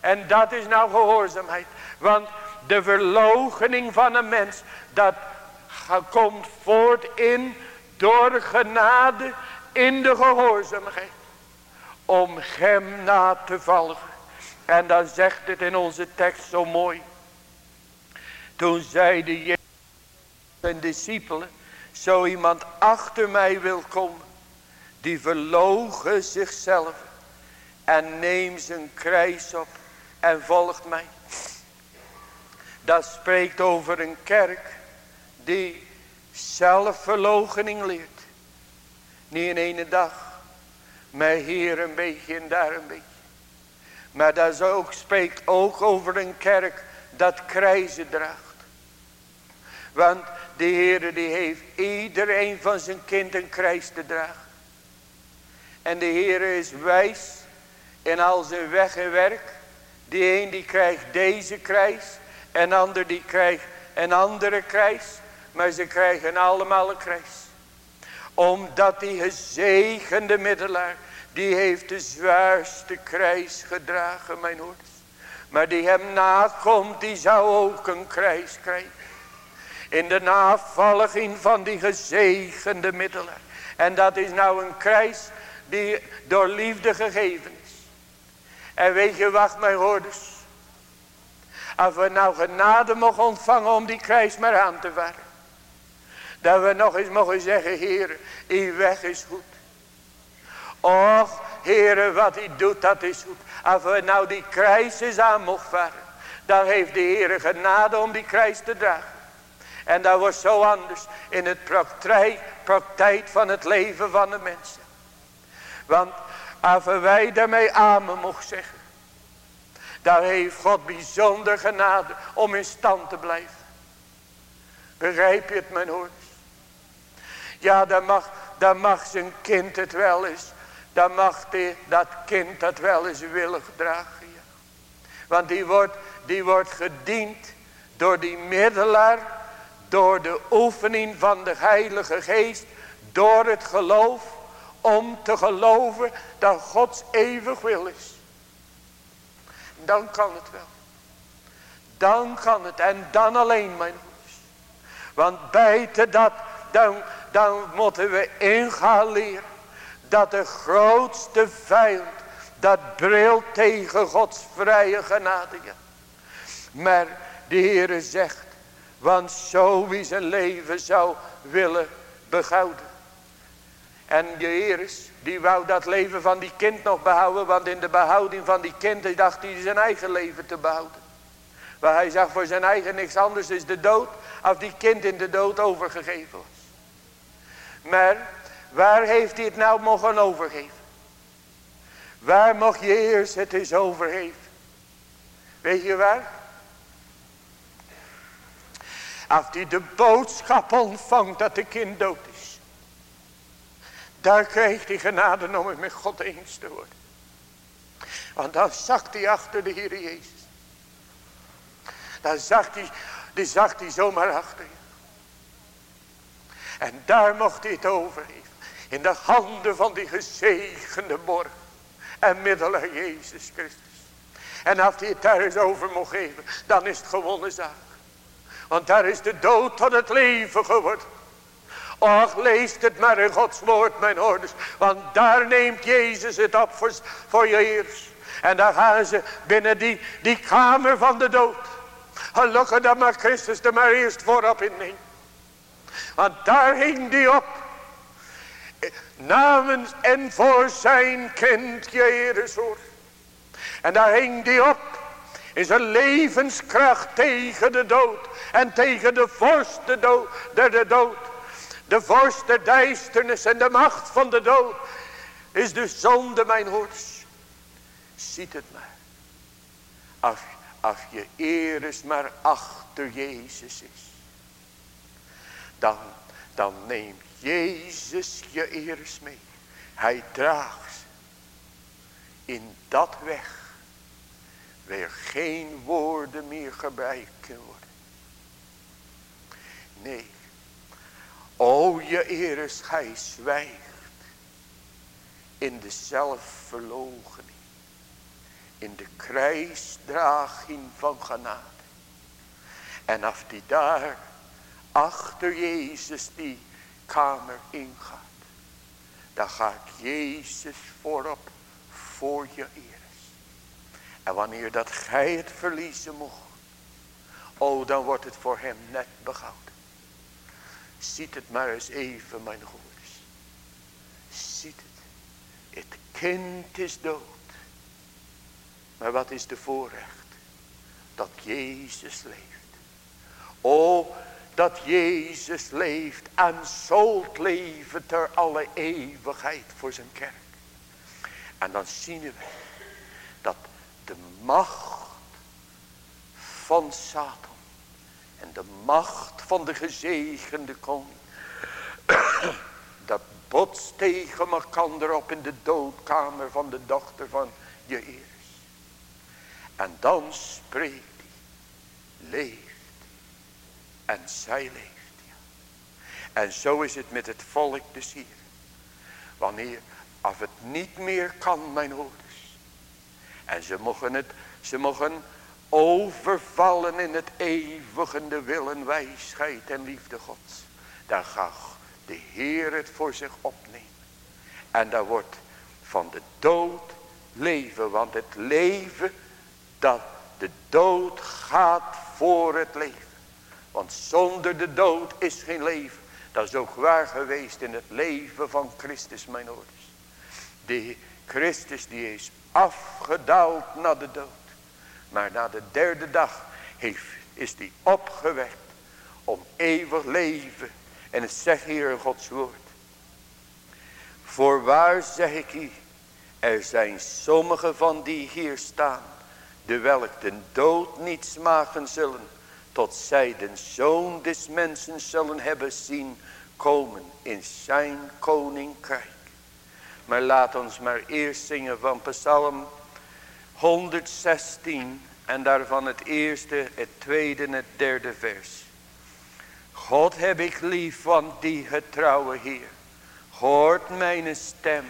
En dat is nou gehoorzaamheid. Want de verloochening van een mens, dat komt voort in, door genade, in de gehoorzaamheid. Om hem na te volgen. En dan zegt het in onze tekst zo mooi. Toen zeide Jezus zijn discipelen. Zo iemand achter mij wil komen. Die verlogen zichzelf. En neemt zijn kruis op. En volgt mij. Dat spreekt over een kerk. Die zelfverloochening leert. Niet in ene dag. Maar hier een beetje en daar een beetje. Maar dat ook, spreekt ook over een kerk dat krijzen draagt. Want de Heer die heeft iedereen van zijn kind een krijs te dragen. En de Heer is wijs in al zijn weg en werk. Die een die krijgt deze krijs. En ander die krijgt een andere krijs. Maar ze krijgen allemaal een krijs. Omdat die gezegende middelaar die heeft de zwaarste krijs gedragen, mijn hoort. Maar die hem nakomt, die zou ook een krijs krijgen. In de navolging van die gezegende middelen. En dat is nou een krijs die door liefde gegeven is. En weet je wat, mijn hoorders. Als we nou genade mogen ontvangen om die krijs maar aan te varen. Dat we nog eens mogen zeggen, Heer, uw weg is goed. Och, Heere, wat hij doet, dat is goed. Als we nou die kruis aan mocht varen. Dan heeft de Heere genade om die kruis te dragen. En dat wordt zo anders in het praktijk, praktijk van het leven van de mensen. Want als wij daarmee amen mocht zeggen. Dan heeft God bijzonder genade om in stand te blijven. Begrijp je het mijn hoort? Ja, dan mag, dan mag zijn kind het wel eens dan mag die, dat kind dat wel eens willen dragen. Ja. Want die wordt, die wordt gediend door die middelaar, door de oefening van de heilige geest, door het geloof, om te geloven dat Gods eeuwig wil is. Dan kan het wel. Dan kan het en dan alleen mijn broers. Want buiten dat, dan, dan moeten we ingaan leren dat de grootste vijand, dat bril tegen Gods vrije genade. Maar de Heere zegt, want zo wie zijn leven zou willen behouden. En de Heer die wou dat leven van die kind nog behouden, want in de behouding van die kind dacht hij zijn eigen leven te behouden. Maar hij zag voor zijn eigen niks anders is de dood, als die kind in de dood overgegeven was. Maar Waar heeft hij het nou mogen overgeven? Waar mocht Jezus het eens over heeft? Weet je waar? Als hij de boodschap ontvangt dat de kind dood is. Daar krijgt hij genade om het met God eens te worden. Want dan zag hij achter de Heer Jezus. Dan zag hij, die zag hij zomaar achter je. En daar mocht hij het over heeft. In de handen van die gezegende borg. En middelen Jezus Christus. En als hij het daar eens over mocht geven. Dan is het gewonnen zaak. Want daar is de dood tot het leven geworden. Och, leest het maar in Gods woord, mijn hoorders. Want daar neemt Jezus het op voor, je eers. En dan gaan ze binnen die, die kamer van de dood. Gelukkig dat maar Christus er maar eerst voorop inneemt. Want daar hing die op. Namens en voor zijn kind Jezus. En daar hing die op. In zijn levenskracht tegen de dood. En tegen de vorst de dood, de, de dood. De vorst der duisternis en de macht van de dood. Is de zonde mijn hoors. Ziet het maar. Als, als je is maar achter Jezus is. Dan, dan neemt Jezus je eer mee. Hij draagt. In dat weg. Waar geen woorden meer gebruikt kunnen worden. Nee. O je eres, gij zwijgt. In de zelfverloochening. In de kruisdraging van genade. En af die daar achter Jezus die kamer ingaat. Dan gaat Jezus voorop voor je eres. En wanneer dat gij het verliezen mocht. Oh dan wordt het voor hem net behouden. Ziet het maar eens even mijn broeders. Ziet het. Het kind is dood. Maar wat is de voorrecht? Dat Jezus leeft. O, dat Jezus leeft en zult leven ter alle eeuwigheid voor zijn kerk. En dan zien we dat de macht van Satan en de macht van de gezegende koning. dat botst tegen elkaar op in de doodkamer van de dochter van Jezus. En dan spreekt hij. Leeft. En zij leeft. En zo is het met het volk dus hier. Wanneer, als het niet meer kan, mijn ouders. En ze mogen het, ze mogen overvallen in het eeuwige wil en wijsheid en liefde gods. Dan gaat de Heer het voor zich opnemen. En daar wordt van de dood leven. Want het leven dat de dood gaat voor het leven. Want zonder de dood is geen leven. Dat is ook waar geweest in het leven van Christus mijn ouders. De Christus die is afgedaald naar de dood. Maar na de derde dag heeft, is die opgewekt om eeuwig leven. En het zegt hier in Gods woord. Voorwaar zeg ik u, er zijn sommige van die hier staan, de welk de dood niet smaken zullen, tot zij den zoon des mensen zullen hebben zien komen in zijn koninkrijk. Maar laat ons maar eerst zingen van Psalm 116 en daarvan het eerste, het tweede en het derde vers. God heb ik lief van die getrouwe Heer. Hoort mijn stem,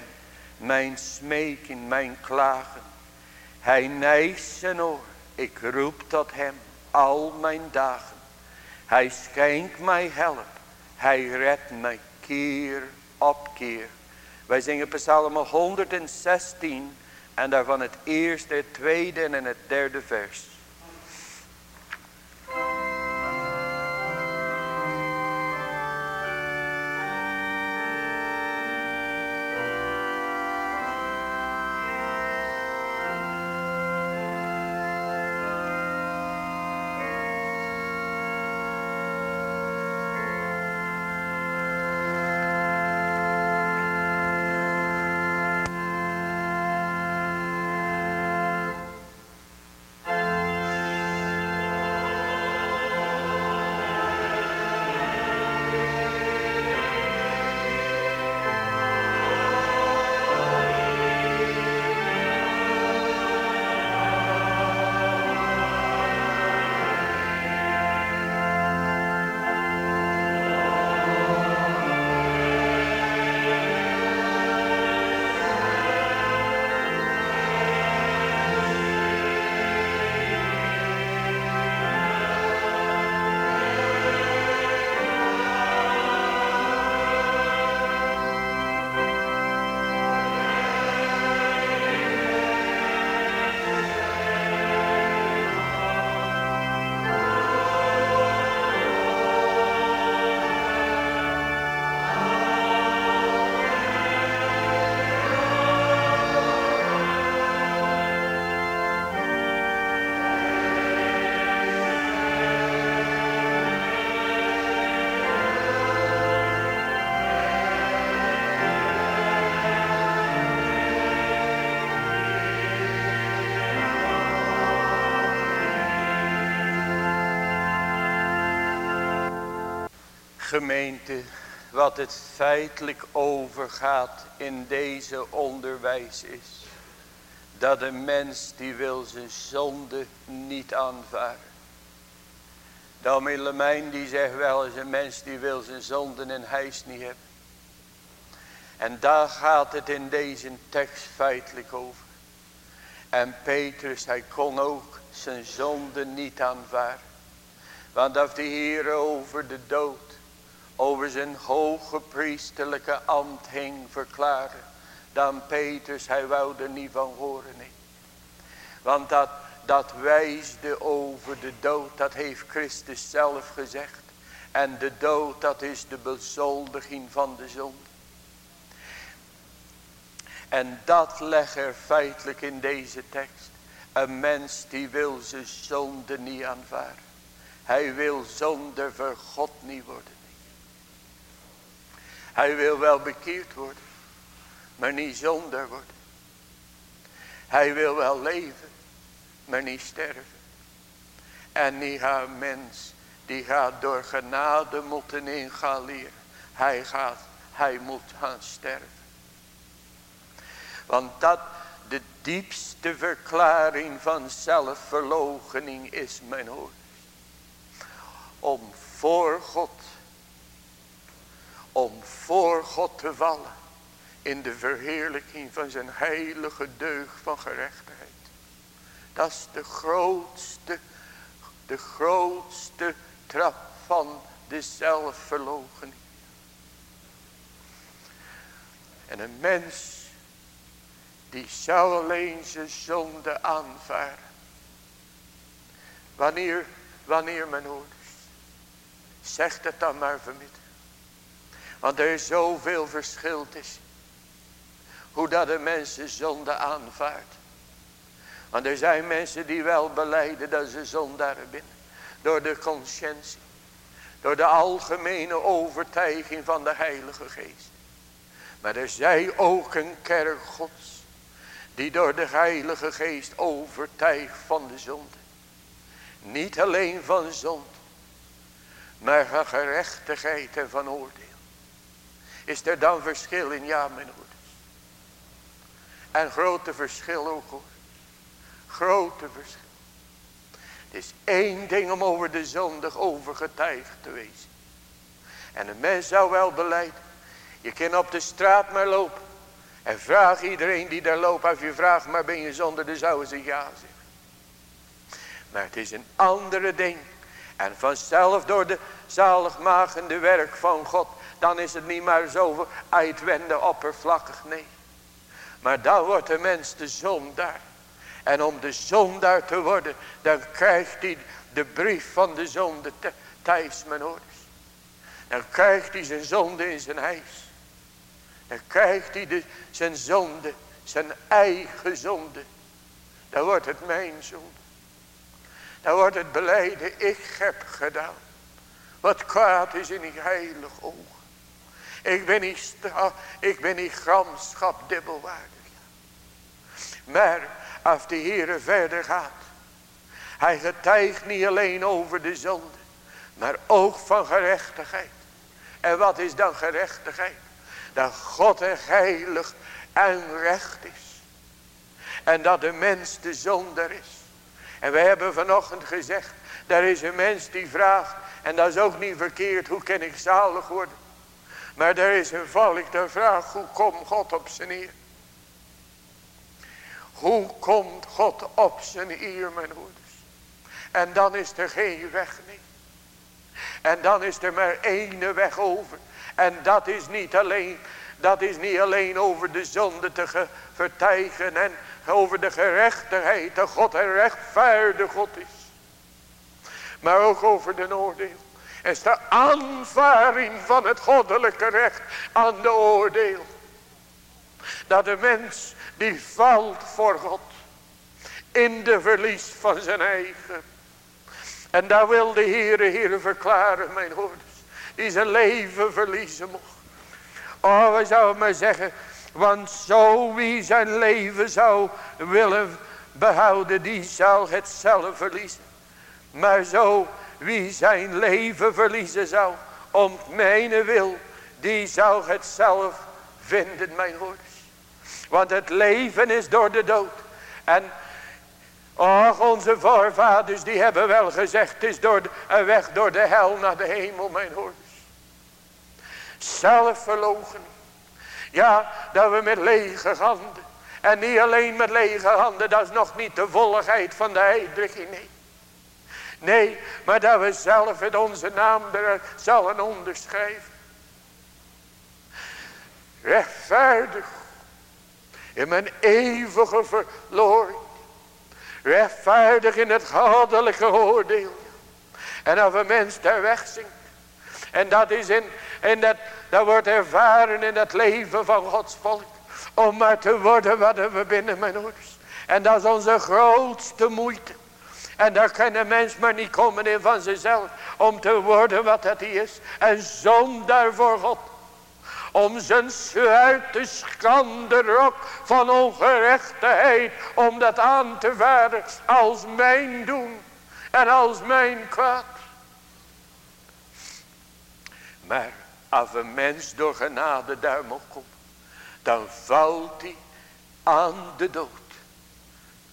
mijn smeken, mijn klagen. Hij nijst zijn oor, ik roep tot hem al mijn dagen. Hij schenkt mij help, hij redt mij keer op keer. Wij zingen psalm 116 en daarvan het eerste, het tweede en het derde vers. Gemeente, wat het feitelijk overgaat in deze onderwijs is. Dat een mens die wil zijn zonde niet aanvaren. De Lemijn die zegt wel eens een mens die wil zijn zonden en hijs niet hebben. En daar gaat het in deze tekst feitelijk over. En Petrus hij kon ook zijn zonde niet aanvaren. Want als de Heer over de dood, over zijn hoge priesterlijke ambt hing verklaren. Dan Petrus, hij wou er niet van horen. Nee. Want dat, dat wijsde over de dood, dat heeft Christus zelf gezegd. En de dood, dat is de bezoldiging van de zonde. En dat legt er feitelijk in deze tekst. Een mens die wil zijn zonde niet aanvaarden. Hij wil zonder voor God niet worden. Hij wil wel bekeerd worden. Maar niet zonder worden. Hij wil wel leven. Maar niet sterven. En niet haar mens. Die gaat door genade moeten ingaan leren. Hij gaat. Hij moet gaan sterven. Want dat de diepste verklaring van zelfverloochening is mijn hoor. Om voor God. Om voor God te vallen. In de verheerlijking van zijn heilige deugd van gerechtigheid. Dat is de grootste. De grootste trap van de zelfverloochening. En een mens die zou alleen zijn zonde aanvaren. Wanneer, wanneer mijn ouders. Zegt het dan maar vanmiddag. Want er is zoveel verschil tussen. Hoe dat de mensen zonde aanvaardt. Want er zijn mensen die wel beleiden dat ze zondaren binnen. Door de conscientie. Door de algemene overtuiging van de Heilige Geest. Maar er zij ook een kerk gods die door de heilige geest overtuigt van de zonde. Niet alleen van zonde. Maar van gerechtigheid en van oordeel. Is er dan verschil in? Ja mijn ouders. En grote verschil ook hoor. Grote verschil. Het is één ding om over de zondig overgetuigd te wezen. En een mens zou wel beleiden. Je kan op de straat maar lopen. En vraag iedereen die daar loopt, als je vraagt, maar ben je zonder, dan zouden ze ja zeggen. Maar het is een andere ding. En vanzelf door de zaligmakende werk van God, dan is het niet maar zo uitwenden oppervlakkig, nee. Maar dan wordt de mens de zondaar. En om de zondaar te worden, dan krijgt hij de brief van de zonde thuis, mijn ouders. Dan krijgt hij zijn zonde in zijn huis. Dan krijgt hij de, zijn zonde, zijn eigen zonde. Dan wordt het mijn zonde. Dan wordt het beleiden, ik heb gedaan. Wat kwaad is in die heilig oog. Ik ben niet, ik ben niet gramschap dubbelwaardig. Maar als de Heer verder gaat. Hij getuigt niet alleen over de zonde. Maar ook van gerechtigheid. En wat is dan gerechtigheid? dat God er heilig en recht is. En dat de mens de zonder is. En we hebben vanochtend gezegd, er is een mens die vraagt, en dat is ook niet verkeerd, hoe kan ik zalig worden? Maar er is een volk dat vraagt, hoe komt God op zijn eer? Hoe komt God op zijn eer, mijn hoeders? En dan is er geen weg, niet. En dan is er maar één weg over. En dat is niet alleen, dat is niet alleen over de zonde te vertijgen en over de gerechtigheid, dat God een rechtvaardig God is. Maar ook over de oordeel. Is de aanvaring van het goddelijke recht aan de oordeel. Dat de mens die valt voor God. In de verlies van zijn eigen. En daar wil de Heere, Heere verklaren, mijn hoorders die zijn leven verliezen mocht. Oh, we zouden maar zeggen, want zo wie zijn leven zou willen behouden, die zal het zelf verliezen. Maar zo wie zijn leven verliezen zou, om mijn wil, die zou het zelf vinden, mijn hoorders. Want het leven is door de dood. En Och, onze voorvaders die hebben wel gezegd, het is door een weg door de hel naar de hemel, mijn hoorders. Zelfverlogen. Ja, dat we met lege handen. En niet alleen met lege handen, dat is nog niet de volligheid van de nee. Nee, maar dat we zelf het onze naam er zullen onderschrijven. Rechtvaardig. In mijn eeuwige verloring. Rechtvaardig in het goddelijke oordeel. En als een mens daar wegzinkt. En dat is in, in dat, dat wordt ervaren in het leven van Gods volk. Om maar te worden wat we binnen mijn ouders. En dat is onze grootste moeite. En daar kan een mens maar niet komen in van zichzelf. Om te worden wat het is. En zonder voor God. Om zijn te schande rok van ongerechtigheid. Om dat aan te varen als mijn doen. En als mijn kwaad. Maar als een mens door genade daar mag komen. Dan valt hij aan de dood.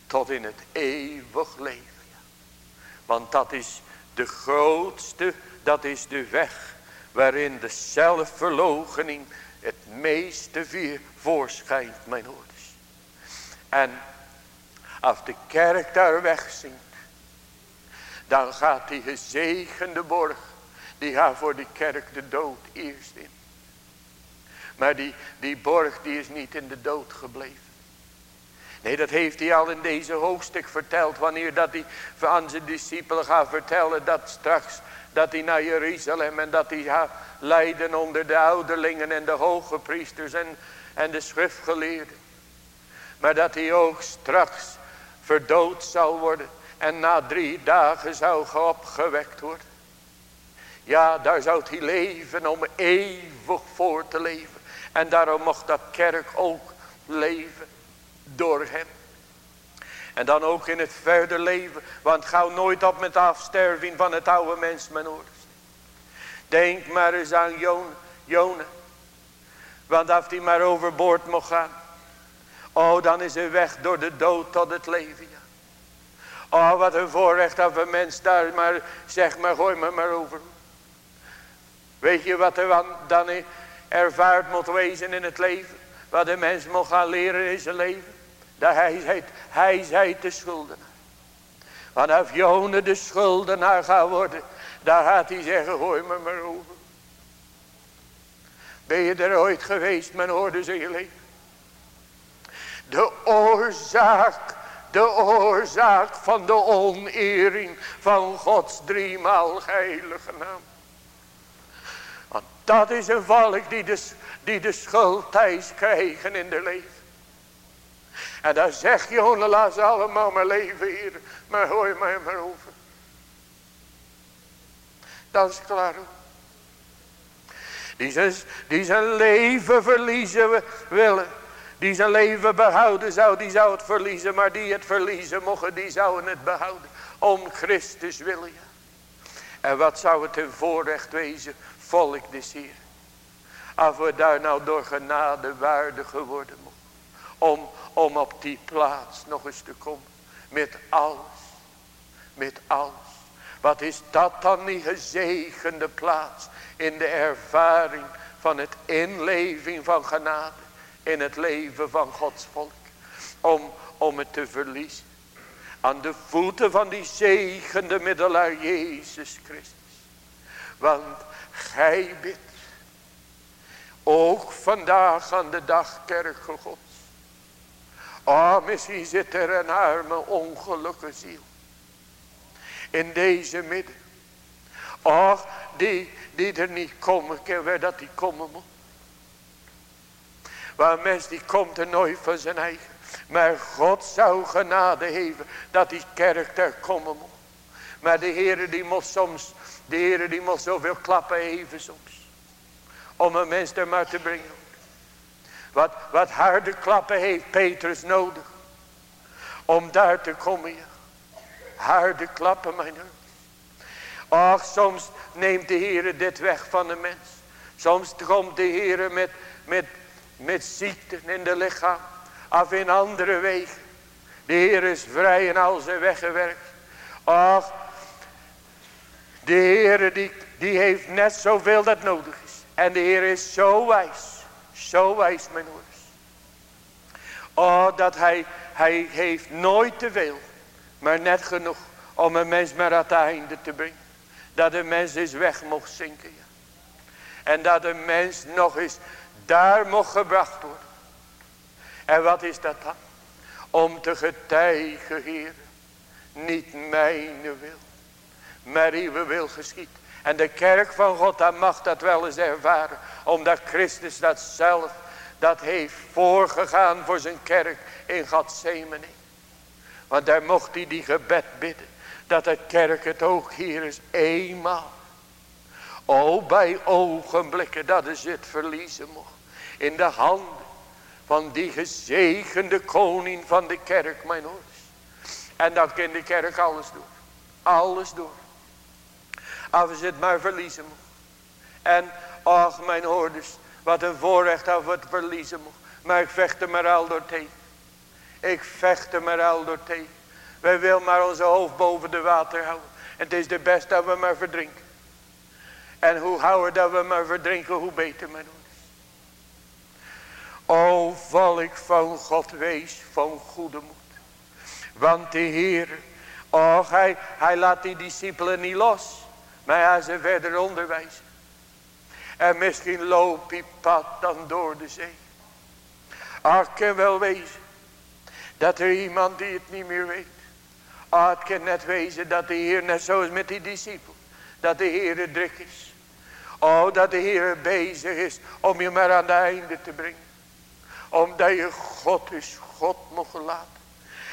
Tot in het eeuwig leven. Want dat is de grootste, dat is de weg waarin de zelfverloochening het meeste vier voorschijnt, mijn hoorders. En als de kerk daar wegzinkt, dan gaat die gezegende borg, die gaat voor die kerk de dood eerst in. Maar die, die borg die is niet in de dood gebleven. Nee, dat heeft hij al in deze hoofdstuk verteld. Wanneer dat hij aan zijn discipelen gaat vertellen dat straks dat hij naar Jeruzalem en dat hij gaat lijden onder de ouderlingen en de hoge priesters en, en de schriftgeleerden. Maar dat hij ook straks verdood zal worden en na drie dagen zou opgewekt worden. Ja, daar zou hij leven om eeuwig voor te leven. En daarom mocht dat kerk ook leven door hem. En dan ook in het verder leven. Want gauw nooit op met afsterving van het oude mens, mijn. Denk maar eens aan Jona. Want als hij maar overboord mocht gaan. Oh, dan is hij weg door de dood tot het leven. Ja. Oh, wat een voorrecht dat een mens daar maar zeg maar gooi me maar over. Weet je wat er dan ervaard moet wezen in het leven? Wat een mens moet gaan leren in zijn leven? Dat hij zei, hij zei de schuldenaar. Want als Jona de schuldenaar gaat worden, dan gaat hij zeggen, gooi me maar over. Ben je er ooit geweest, men hoorde ze. De oorzaak, de oorzaak van de onering van Gods driemaal heilige naam. Want dat is een volk die de, die de schuld thuis krijgen in de leven. En dan zeg je, laat ze allemaal maar leven hier. Maar hoor mij maar over. Dat is klaar Die zijn, die zijn leven verliezen willen. Die zijn leven behouden zou, die zou het verliezen. Maar die het verliezen mogen, die zouden het behouden. Om Christus willen. En wat zou het een voorrecht wezen, volk des Heer. Als we daar nou door genade waardig geworden. Om, om op die plaats nog eens te komen. Met alles. Met alles. Wat is dat dan die gezegende plaats. In de ervaring van het inleving van genade. In het leven van Gods volk. Om, om het te verliezen. Aan de voeten van die zegende middelaar Jezus Christus. Want gij bidt. Ook vandaag aan de dag kerk. Oh, misschien zit er een arme ongelukkige ziel. In deze midden. Och, die, die er niet komen kan, waar dat die komen moet. Waar mens die komt er nooit van zijn eigen. Maar God zou genade geven dat die kerk daar komen moet. Maar de Heer die moet soms, de Heer die moet zoveel klappen even soms. Om een mens er maar te brengen. Wat, wat harde klappen heeft Petrus nodig. Om daar te komen. Ja. Harde klappen mijn Ach, soms neemt de Heer dit weg van de mens. Soms komt de Heer met, met, met ziekten in de lichaam. Of in andere wegen. De Heer is vrij en al zijn weggewerkt. Ach, de Heer die, die heeft net zoveel dat nodig is. En de Heer is zo wijs. Zo wijs mijn ouders. Oh, dat hij, hij heeft nooit te veel. Maar net genoeg om een mens maar aan het einde te brengen. Dat de mens eens weg mocht zinken. Ja. En dat de mens nog eens daar mocht gebracht worden. En wat is dat dan? Om te getuigen, Heer. Niet mijn wil. Maar uw wil geschiet. En de kerk van God, dat mag dat wel eens ervaren. Omdat Christus dat zelf, dat heeft voorgegaan voor zijn kerk in Gethsemane. Want daar mocht hij die gebed bidden. Dat de kerk het ook hier is eenmaal. O bij ogenblikken dat is het verliezen mocht. In de handen van die gezegende koning van de kerk mijn ouders. En dan kan de kerk alles doen. Alles doen. Als het maar verliezen mocht. En ach mijn hoorders. Wat een voorrecht als we het verliezen mocht. Maar ik vecht maar al door tegen. Ik vecht er maar al door tegen. Wij willen maar onze hoofd boven de water houden. En het is de best dat we maar verdrinken. En hoe houder dat we maar verdrinken, hoe beter mijn hoeders. O volk van God, wees van goede moed. Want de Heer, oh hij, hij laat die discipelen niet los. Maar hij ze verder onderwijzen. En misschien loopt die pad dan door de zee. Ah, kan wel wezen. Dat er iemand die het niet meer weet. Ah, het kan net wezen dat de Heer net zoals met die discipel. Dat de Heer druk is. Oh, dat de Heer bezig is om je maar aan het einde te brengen. Omdat je God is, God mogen laten.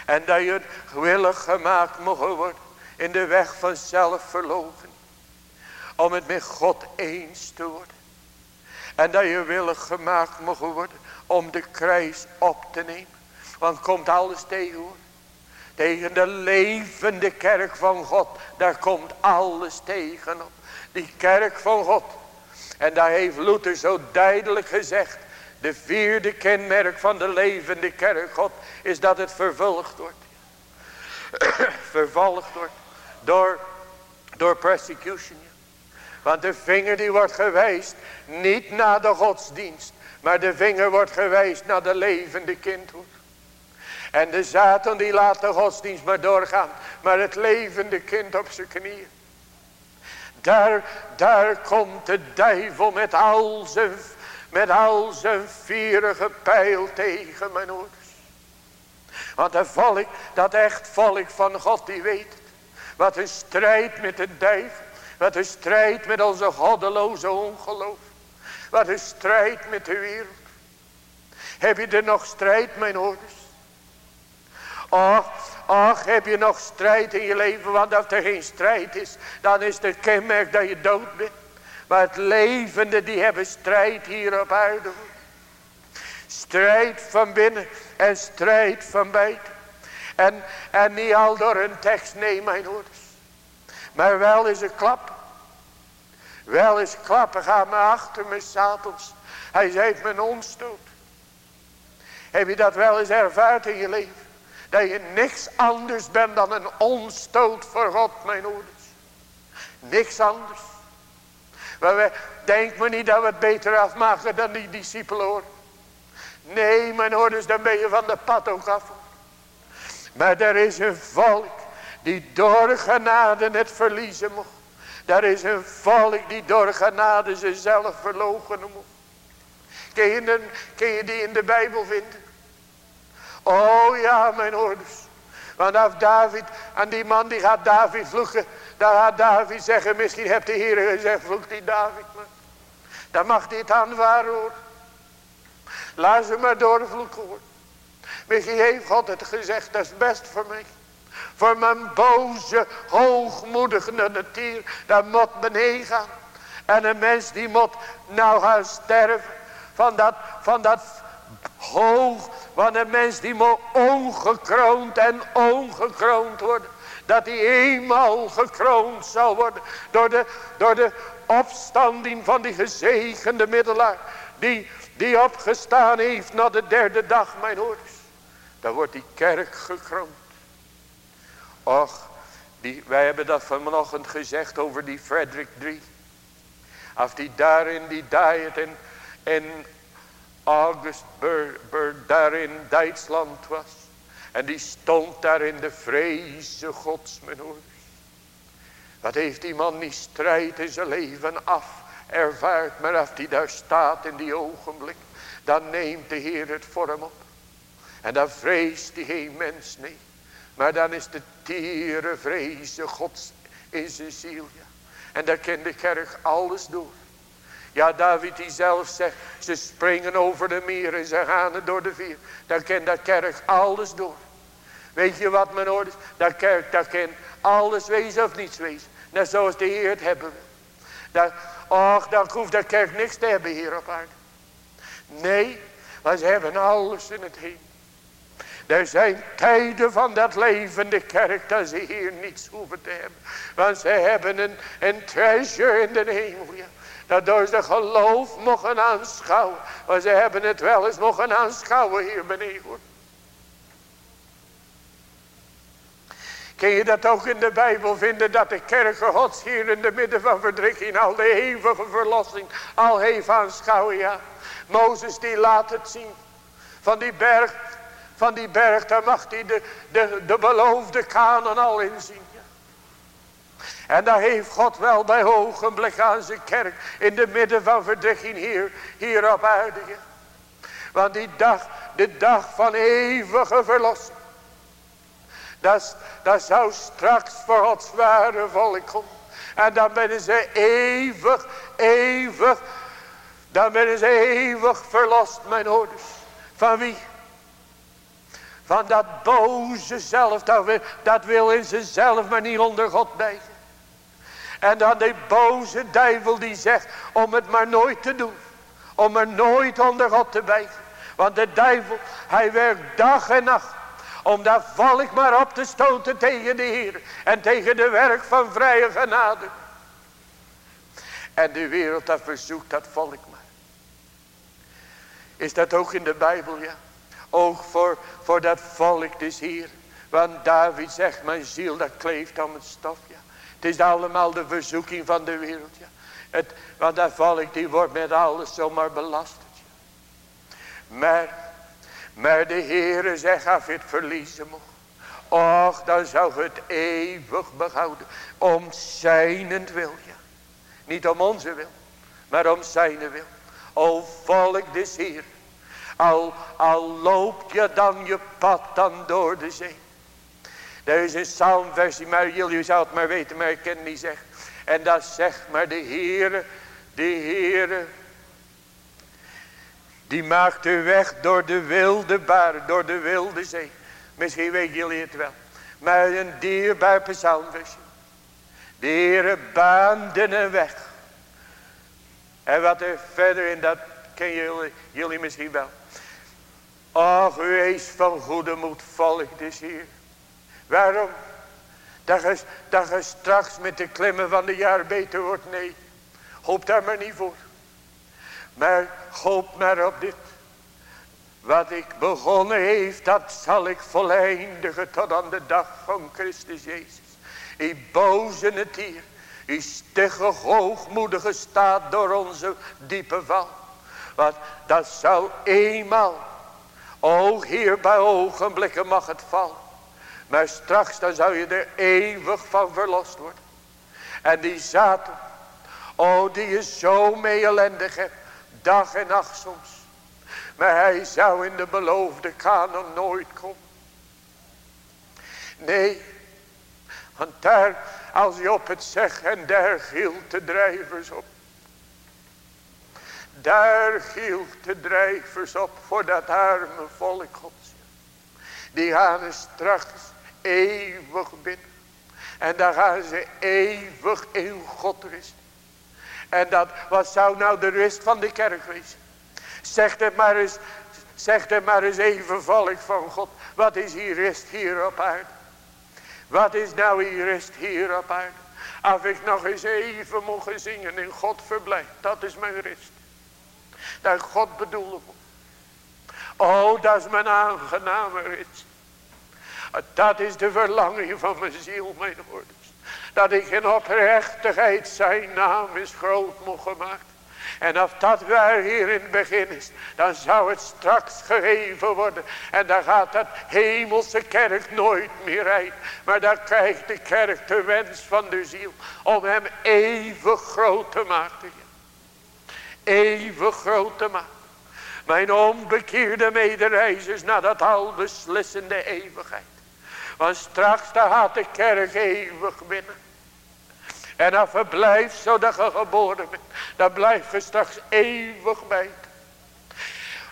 En dat je willig gemaakt mogen worden in de weg van zelfverlogen. Om het met God eens te worden. En dat je willig gemaakt mogen worden om de kruis op te nemen. Want komt alles tegen. Tegen de levende kerk van God. Daar komt alles tegen op. Die kerk van God. En daar heeft Luther zo duidelijk gezegd. De vierde kenmerk van de levende kerk God. Is dat het vervolgd wordt. vervolgd wordt. Door, door persecution. Want de vinger die wordt gewijst. Niet naar de godsdienst. Maar de vinger wordt gewijst naar de levende kindhoed. En de Satan die laat de godsdienst maar doorgaan. Maar het levende kind op zijn knieën. Daar, daar komt de duivel met al zijn, met al zijn vierige pijl tegen mijn ouders. Want dat volk, dat echt volk van God, die weet. Wat een strijd met de duivel. Wat een strijd met onze goddeloze ongeloof. Wat een strijd met de wereld. Heb je er nog strijd, mijn ouders? Ach, ach, heb je nog strijd in je leven? Want als er geen strijd is, dan is het kenmerk dat je dood bent. Maar het levende, die hebben strijd hier op aarde. Strijd van binnen en strijd van buiten. En, en niet al door een tekst, nee mijn ouders. Maar wel is een klap. Wel is klappen, ga me achter mijn satels. Hij zei mijn onstoot. Heb je dat wel eens ervaard in je leven? Dat je niks anders bent dan een onstoot voor God, mijn ouders. Niks anders. Maar we, denk me niet dat we het beter afmaken dan die discipelen hoor. Nee, mijn ouders, dan ben je van de pad ook af. Maar er is een volk die door genade het verliezen mocht. Er is een volk die door genade zichzelf verlogen moet. Kun je, je die in de Bijbel vinden? Oh ja, mijn ouders. Want als David, aan die man die gaat David vloeken. Dan gaat David zeggen, misschien hebt de Heer gezegd, vloekt die David maar. Dan mag dit aanvaren hoor. Laat ze maar doorvloeken hoor. Misschien heeft God het gezegd, dat is best voor mij. Voor mijn boze, hoogmoedige natuur, dat moet beneden gaan. En een mens die moet nou gaan sterven van dat, van dat hoog, Want een mens die moet ongekroond en ongekroond worden. Dat hij eenmaal gekroond zal worden. Door de, door de opstanding van die gezegende middelaar. Die, die opgestaan heeft na de derde dag mijn hoorders. Dan wordt die kerk gekroond. Och, die, wij hebben dat vanochtend gezegd over die Frederik III. Als die daar in die diet in, in Augustburg daar in Duitsland was. En die stond daar in de vreze gods. Wat heeft die man niet strijd in zijn leven af ervaart. Maar als die daar staat in die ogenblik. Dan neemt de Heer het vorm op. En dan vreest die geen mens niet. Maar dan is de tiere vreze gods in zijn. En daar kent de kerk alles door. Ja, David die zelf zegt, ze springen over de meer en ze gaan door de vier. Dan kent dat kerk alles door. Weet je wat men hoort? Dat kerk, dat kan alles wezen of niets wezen. Net zoals de Heer het hebben wil. Och, dan hoeft de kerk niks te hebben hier op aarde. Nee, maar ze hebben alles in het heen. Er zijn tijden van dat levende kerk dat ze hier niets hoeven te hebben. Want ze hebben een, treasure in de hemel. Dat door ze geloof mogen aanschouwen. Maar ze hebben het wel eens mogen aanschouwen hier beneden. Hoor. Kun je dat ook in de Bijbel vinden dat de kerk gods hier in de midden van verdrukking al de eeuwige verlossing al heeft aanschouwen. Ja. Mozes die laat het zien. Van die berg, van die berg daar mag hij de, de, de beloofde kanen al inzien. En daar heeft God wel bij ogenblik aan zijn kerk. In de midden van verdrukking hier, hier op aarde. Want die dag, de dag van eeuwige verlossing. Dat, dat zou straks voor Gods ware volk komen. En dan ben ze eeuwig, eeuwig. Dan ben ze eeuwig verlost, mijn ouders. Van wie? Van dat boze zelf. Dat wil, dat wil in zichzelf maar niet onder God blijven. En dan die boze duivel die zegt om het maar nooit te doen. Om er nooit onder God te bijten. Want de duivel, hij werkt dag en nacht. Om dat volk maar op te stoten tegen de Heer. En tegen de werk van vrije genade. En de wereld dat verzoekt dat volk maar. Is dat ook in de Bijbel ja? Ook voor, voor dat volk des Heer. Want David zegt mijn ziel dat kleeft aan het stof. Het is allemaal de verzoeking van de wereld. Ja. Het, want dat volk die wordt met alles zomaar belast. Maar, maar de Heere zegt je het verliezen mocht. Och, dan zou het eeuwig behouden. Om zijnend wil, ja. Niet om onze wil, maar om zijn wil. O volk des Heer. Al, al loopt je dan je pad dan door de zee. Er is een psalmversie, maar jullie zouden het maar weten, maar ik ken niet zeggen. En dat zegt maar de Heere, de Heere, die maakt de weg door de wilde baren, door de wilde zee. Misschien weten jullie het wel. Maar een dierbaar psalmversie. De Heere baande een weg. En wat er verder in dat kennen jullie, jullie misschien wel. Och, wees van goede moed, volk des Heer. Waarom? Dat je, dat je straks met de klimmen van de jaar beter wordt. Nee, hoop daar maar niet voor. Maar hoop maar op dit. Wat ik begonnen heeft, dat zal ik voleindigen tot aan de dag van Christus Jezus. Ik boze het hier. Die stigge hoogmoedige staat door onze diepe val. Want dat zal eenmaal. O hier bij ogenblikken mag het vallen. Maar straks dan zou je er eeuwig van verlost worden. En die zaten. Oh die je zo mee ellendig. Dag en nacht soms. Maar hij zou in de beloofde kanon nooit komen. Nee. Want daar als je op het zegt en daar gielt de drijvers op. Daar gielt de drijvers op voor dat arme volk gods. Die gaan straks eeuwig binnen. En dan gaan ze eeuwig in God rusten. En dat, wat zou nou de rust van de kerk wezen? Zeg het maar eens, Zeg er maar eens even volk van God. Wat is hier rust hier op aarde? Wat is nou hier rust hier op aarde? Als ik nog eens even mogen zingen in God verblijf. Dat is mijn rust. Dat God bedoelde. Oh, dat is mijn aangename rust. Dat is de verlanging van mijn ziel, mijn woorden. Dat ik in oprechtigheid zijn naam is groot mocht gemaakt. En als dat waar hier in het begin is, dan zou het straks gegeven worden. En dan gaat dat hemelse kerk nooit meer uit. Maar dan krijgt de kerk de wens van de ziel om hem even groot te maken. Even groot te. Mijn onbekeerde medereizers naar dat al beslissende eeuwigheid. Want straks daar gaat de kerk eeuwig binnen. En als je blijft zodat je geboren bent. Dan blijf je straks eeuwig bij.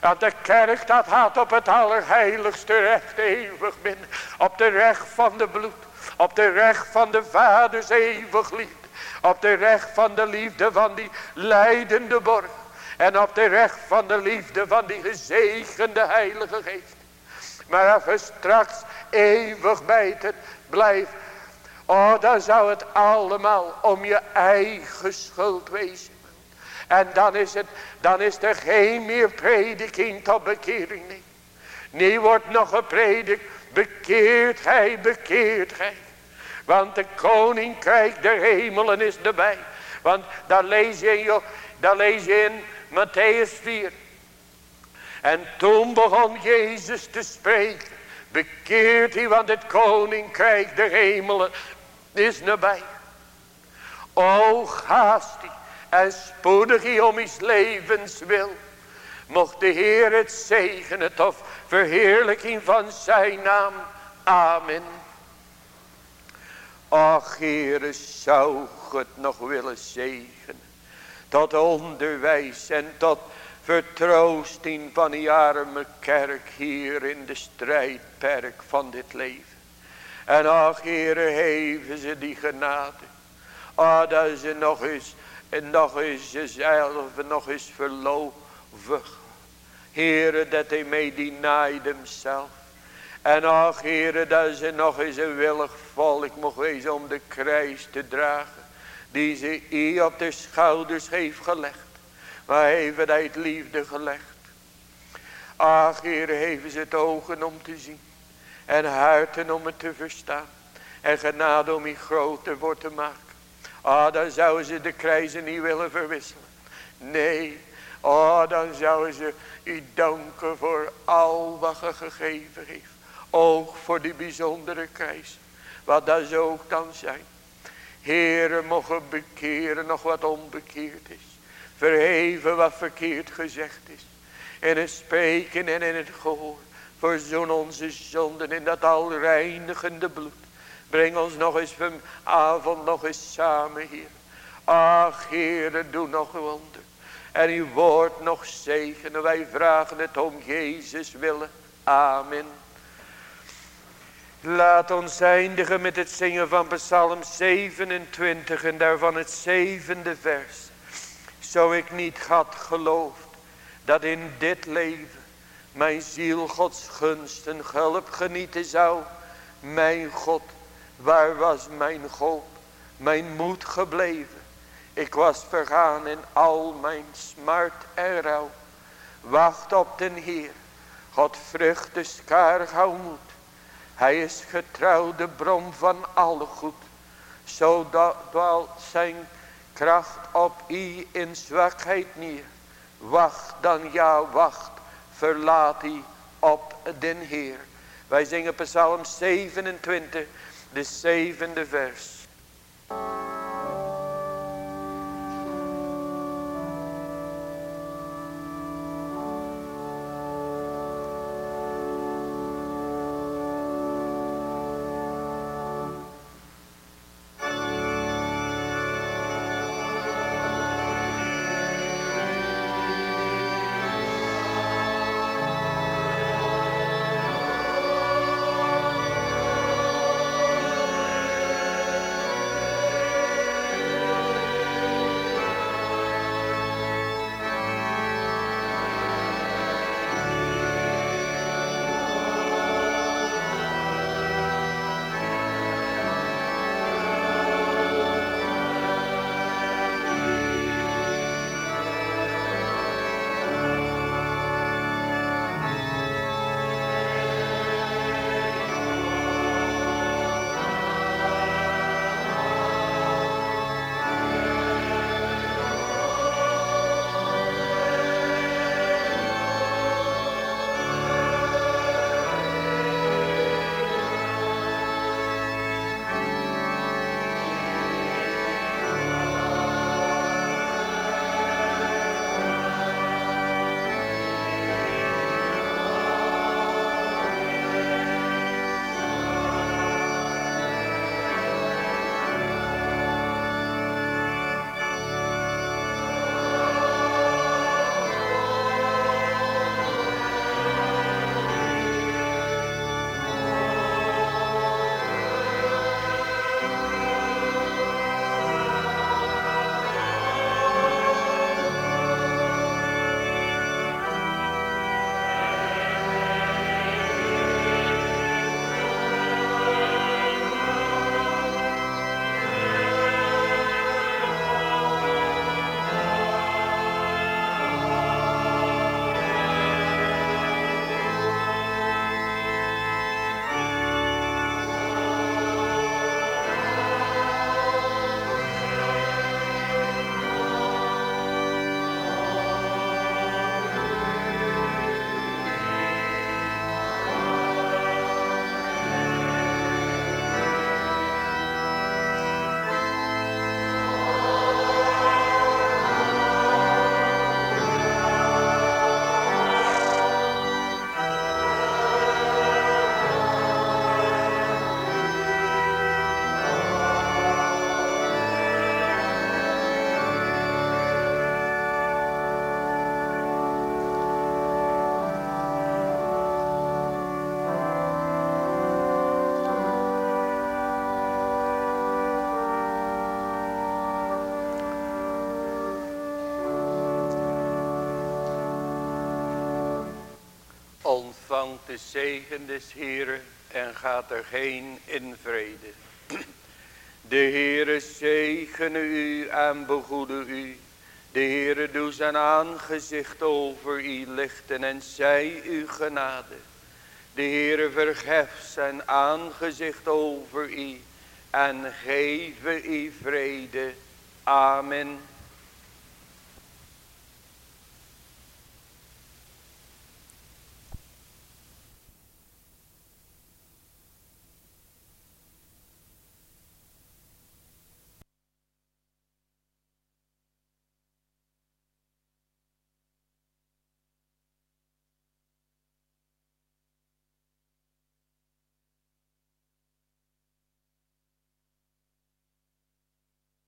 Dat de kerk dat gaat op het allerheiligste recht eeuwig binnen. Op de recht van de bloed. Op de recht van de vaders eeuwig liefde. Op de recht van de liefde van die leidende borg. En op de recht van de liefde van die gezegende heilige geest. Maar als je straks eeuwig bij het blijft Oh, dan zou het allemaal om je eigen schuld wezen. En dan is, het, dan is er geen meer prediking tot bekering. Nee. Wordt nog gepredikt. Bekeert gij, bekeert gij. Want de koninkrijk der hemelen is erbij. Want daar lees je in, daar lees je in Matthäus 4. En toen begon Jezus te spreken. Bekeert hij, want het koninkrijk der hemelen is nabij. O gaast en spoedig om is levens wil. Mocht de Heer het zegenen tot verheerlijking van zijn naam. Amen. Ach Heere, zou het nog willen zegenen. Tot onderwijs en tot vertroosting van die arme kerk hier in de strijdperk van dit leven. En ach, Heere, heven ze die genade. Ah, dat ze nog eens, en nog eens jezelf, nog eens verloven. Heere, dat hij mij die hemzelf. En ach, Heere, dat ze nog eens een willig volk mocht wezen om de kruis te dragen. Die ze hier op de schouders heeft gelegd. Maar heeft het liefde gelegd. Ach, Heere, heeft ze het ogen om te zien. En harten om het te verstaan. En genade om je groter voor te maken. Ah, dan zouden ze de krijzen niet willen verwisselen. Nee. Oh, dan zouden ze u danken voor al wat je gegeven heeft. Ook voor die bijzondere krijs. Wat dat zou ook dan zijn. Heren mogen bekeren nog wat onbekeerd is. Verheven wat verkeerd gezegd is. In het spreken en in het gehoor. Verzoen onze zonden in dat alreinigende bloed. Breng ons nog eens vanavond nog eens samen hier. Ach Heere, doe nog een wonder. En uw woord nog zegenen. Wij vragen het om Jezus willen. Amen. Laat ons eindigen met het zingen van Psalm 27 en daarvan het zevende vers. Zo ik niet had geloofd dat in dit leven mijn ziel Gods gunsten hulp genieten zou. Mijn God, waar was mijn hoop, mijn moed gebleven? Ik was vergaan in al mijn smart en rouw. Wacht op den Heer, God vrucht de moed. Hij is getrouw de bron van alle goed. Zo dwaalt zijn kracht op i in zwakheid neer. Wacht dan, ja wacht verlaat die op den Heer. Wij zingen Psalm 27, de zevende vers. Ontvangt de zegen des Heren en gaat er heen in vrede. De Heere zegene u en begoede u. De Heere doe zijn aangezicht over u lichten en zij u genade. De Heere verheft zijn aangezicht over u en geven u vrede. Amen.